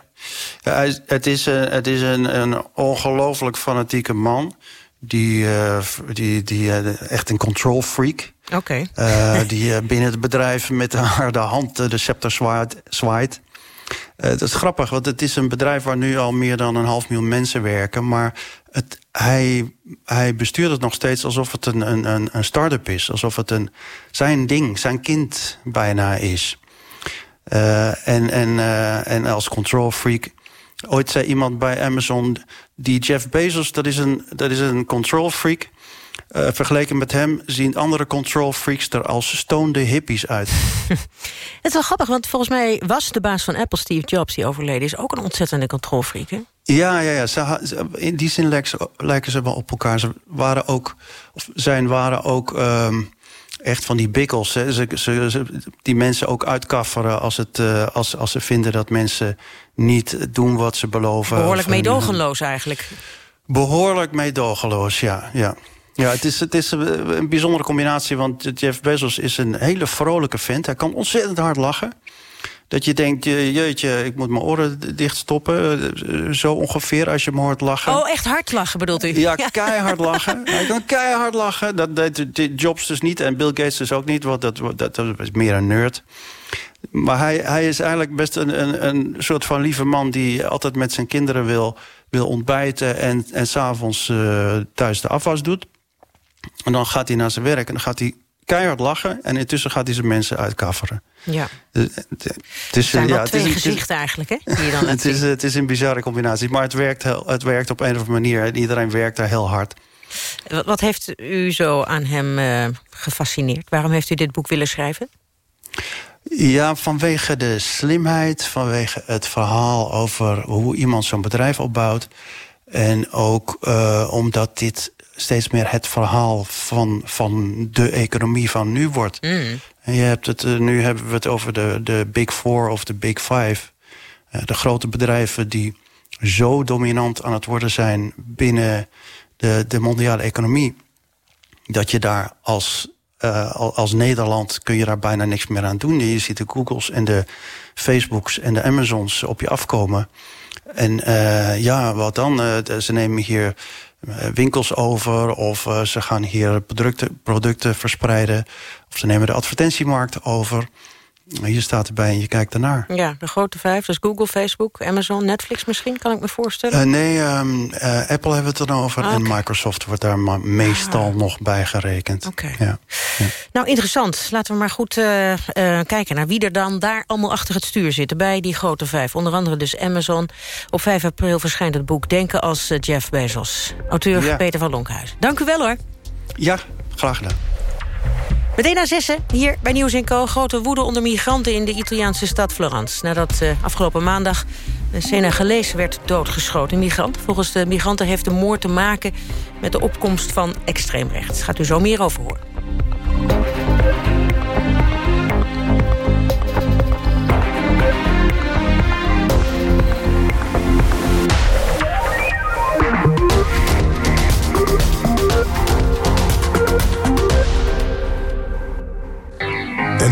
ja het is, een, het is een, een ongelooflijk fanatieke man. Die, uh, die, die echt een control freak. Oké. Okay. die binnen het bedrijf met de harde hand de scepter zwaait. zwaait. Uh, dat is grappig, want het is een bedrijf waar nu al meer dan een half miljoen mensen werken. Maar Het, hij, hij bestuurt het nog steeds alsof het een, een, een, een start-up is. Alsof het een, zijn ding, zijn kind bijna is. Uh, en, en, uh, en als control freak. Ooit zei iemand bij Amazon... die Jeff Bezos, dat is een, dat is een control freak... Uh, vergeleken met hem zien andere control freaks er als stonede hippies uit. Het is wel grappig, want volgens mij was de baas van Apple, Steve Jobs, die overleden is, ook een ontzettende control freak. Hè? Ja, ja, ja. Ze, in die zin lijken ze, lijken ze wel op elkaar. Ze waren ook, of zijn waren ook um, echt van die bikkels. Hè. Ze, ze, ze, die mensen ook uitkafferen als, het, uh, als, als ze vinden dat mensen niet doen wat ze beloven. Behoorlijk meedogenloos eigenlijk. Behoorlijk meedogenloos, ja. ja. Ja, het is, het is een bijzondere combinatie, want Jeff Bezos is een hele vrolijke vent. Hij kan ontzettend hard lachen. Dat je denkt, jeetje, ik moet mijn oren dichtstoppen. Zo ongeveer als je me hoort lachen. Oh, echt hard lachen bedoelt u? Ja, keihard lachen. Hij kan keihard lachen. Dat deed Jobs dus niet en Bill Gates dus ook niet. Want dat, dat, dat is meer een nerd. Maar hij, hij is eigenlijk best een, een, een soort van lieve man... die altijd met zijn kinderen wil, wil ontbijten... en, en s'avonds uh, thuis de afwas doet. En dan gaat hij naar zijn werk en dan gaat hij keihard lachen... en intussen gaat hij zijn mensen uitkafferen. Ja. Het, het is, ja, het twee is een, gezichten eigenlijk, hè? Die je dan het, is, het is een bizarre combinatie, maar het werkt, heel, het werkt op een of andere manier... en iedereen werkt daar heel hard. Wat, wat heeft u zo aan hem uh, gefascineerd? Waarom heeft u dit boek willen schrijven? Ja, vanwege de slimheid, vanwege het verhaal over hoe iemand zo'n bedrijf opbouwt. En ook uh, omdat dit steeds meer het verhaal van, van de economie van nu wordt. Mm. En je hebt het, uh, nu hebben we het over de, de Big Four of de Big Five. Uh, de grote bedrijven die zo dominant aan het worden zijn binnen de, de mondiale economie. Dat je daar als, uh, als Nederland kun je daar bijna niks meer aan doen. Je ziet de Googles en de Facebooks en de Amazons op je afkomen. En uh, ja, wat dan? Uh, ze nemen hier winkels over of uh, ze gaan hier producten, producten verspreiden. Of ze nemen de advertentiemarkt over. Hier staat erbij en je kijkt ernaar. Ja, de grote vijf, dus Google, Facebook, Amazon, Netflix misschien, kan ik me voorstellen? Uh, nee, um, uh, Apple hebben we het dan over ah, en okay. Microsoft wordt daar meestal ah. nog bij gerekend. Oké. Okay. Ja. ja. Nou, interessant. Laten we maar goed uh, kijken naar wie er dan daar allemaal achter het stuur zitten... bij die grote vijf. Onder andere dus Amazon. Op 5 april verschijnt het boek Denken als Jeff Bezos. Auteur ja. Peter van Lonkhuis. Dank u wel hoor. Ja, graag gedaan. Meteen na zessen, hier bij Nieuws Co. Grote woede onder migranten in de Italiaanse stad Florence. Nadat uh, afgelopen maandag een Senegalees werd doodgeschoten. Een migrant. Volgens de migranten heeft de moord te maken met de opkomst van extreemrechts. Gaat u zo meer over horen.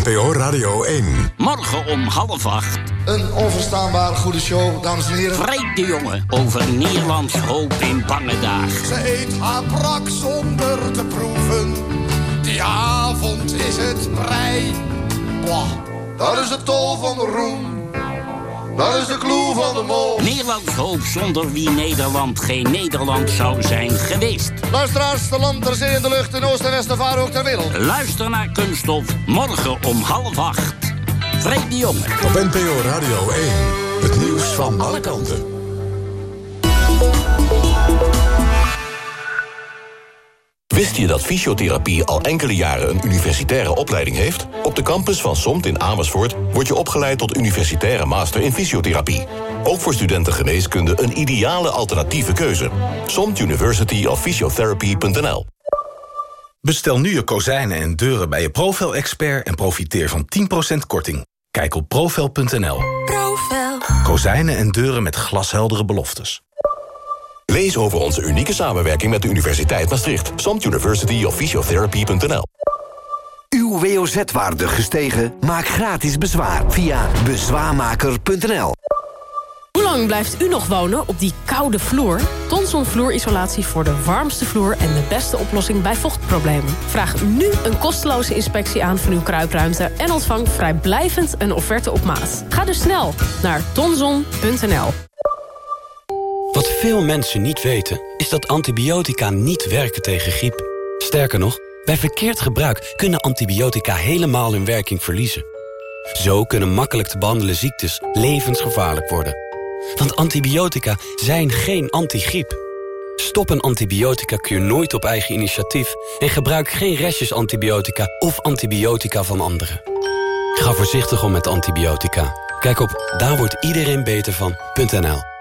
NPO Radio 1. Morgen om half acht. Een onverstaanbare goede show, dames en heren. Freek de Jonge over Nederlands hoop in bange dagen. Ze eet haar brak zonder te proeven. Die avond is het brei. Boah, dat is de tol van de roem. Dat is de clue van de mol. Nederlands hoop zonder wie Nederland geen Nederland zou zijn geweest. Luisteraars, de land, de zee en de lucht, in oost en west en vaar ook ter wereld. Luister naar Kunststof, morgen om half acht. Freek de Jonge. Op NPO Radio 1, het nieuws van alle kanten. Wist je dat fysiotherapie al enkele jaren een universitaire opleiding heeft? Op de campus van SOMT in Amersfoort word je opgeleid tot universitaire master in fysiotherapie. Ook voor studenten geneeskunde een ideale alternatieve keuze. SOMT University of Physiotherapy.nl Bestel nu je kozijnen en deuren bij je Profel-expert... en profiteer van 10% korting. Kijk op profel.nl. Profel. Kozijnen en deuren met glasheldere beloftes. Lees over onze unieke samenwerking met de Universiteit Maastricht. Samt University of Physiotherapy.nl Uw WOZ-waarde gestegen? Maak gratis bezwaar via bezwaarmaker.nl Hoe lang blijft u nog wonen op die koude vloer? Tonson vloerisolatie voor de warmste vloer en de beste oplossing bij vochtproblemen. Vraag nu een kosteloze inspectie aan van uw kruipruimte... en ontvang vrijblijvend een offerte op maat. Ga dus snel naar tonson.nl Wat veel mensen niet weten, is dat antibiotica niet werken tegen griep. Sterker nog, bij verkeerd gebruik kunnen antibiotica helemaal hun werking verliezen. Zo kunnen makkelijk te behandelen ziektes levensgevaarlijk worden. Want antibiotica zijn geen antigriep. Stop een antibiotica-kuur nooit op eigen initiatief... en gebruik geen restjes antibiotica of antibiotica van anderen. Ga voorzichtig om met antibiotica. Kijk op daar wordt iedereen beter van.nl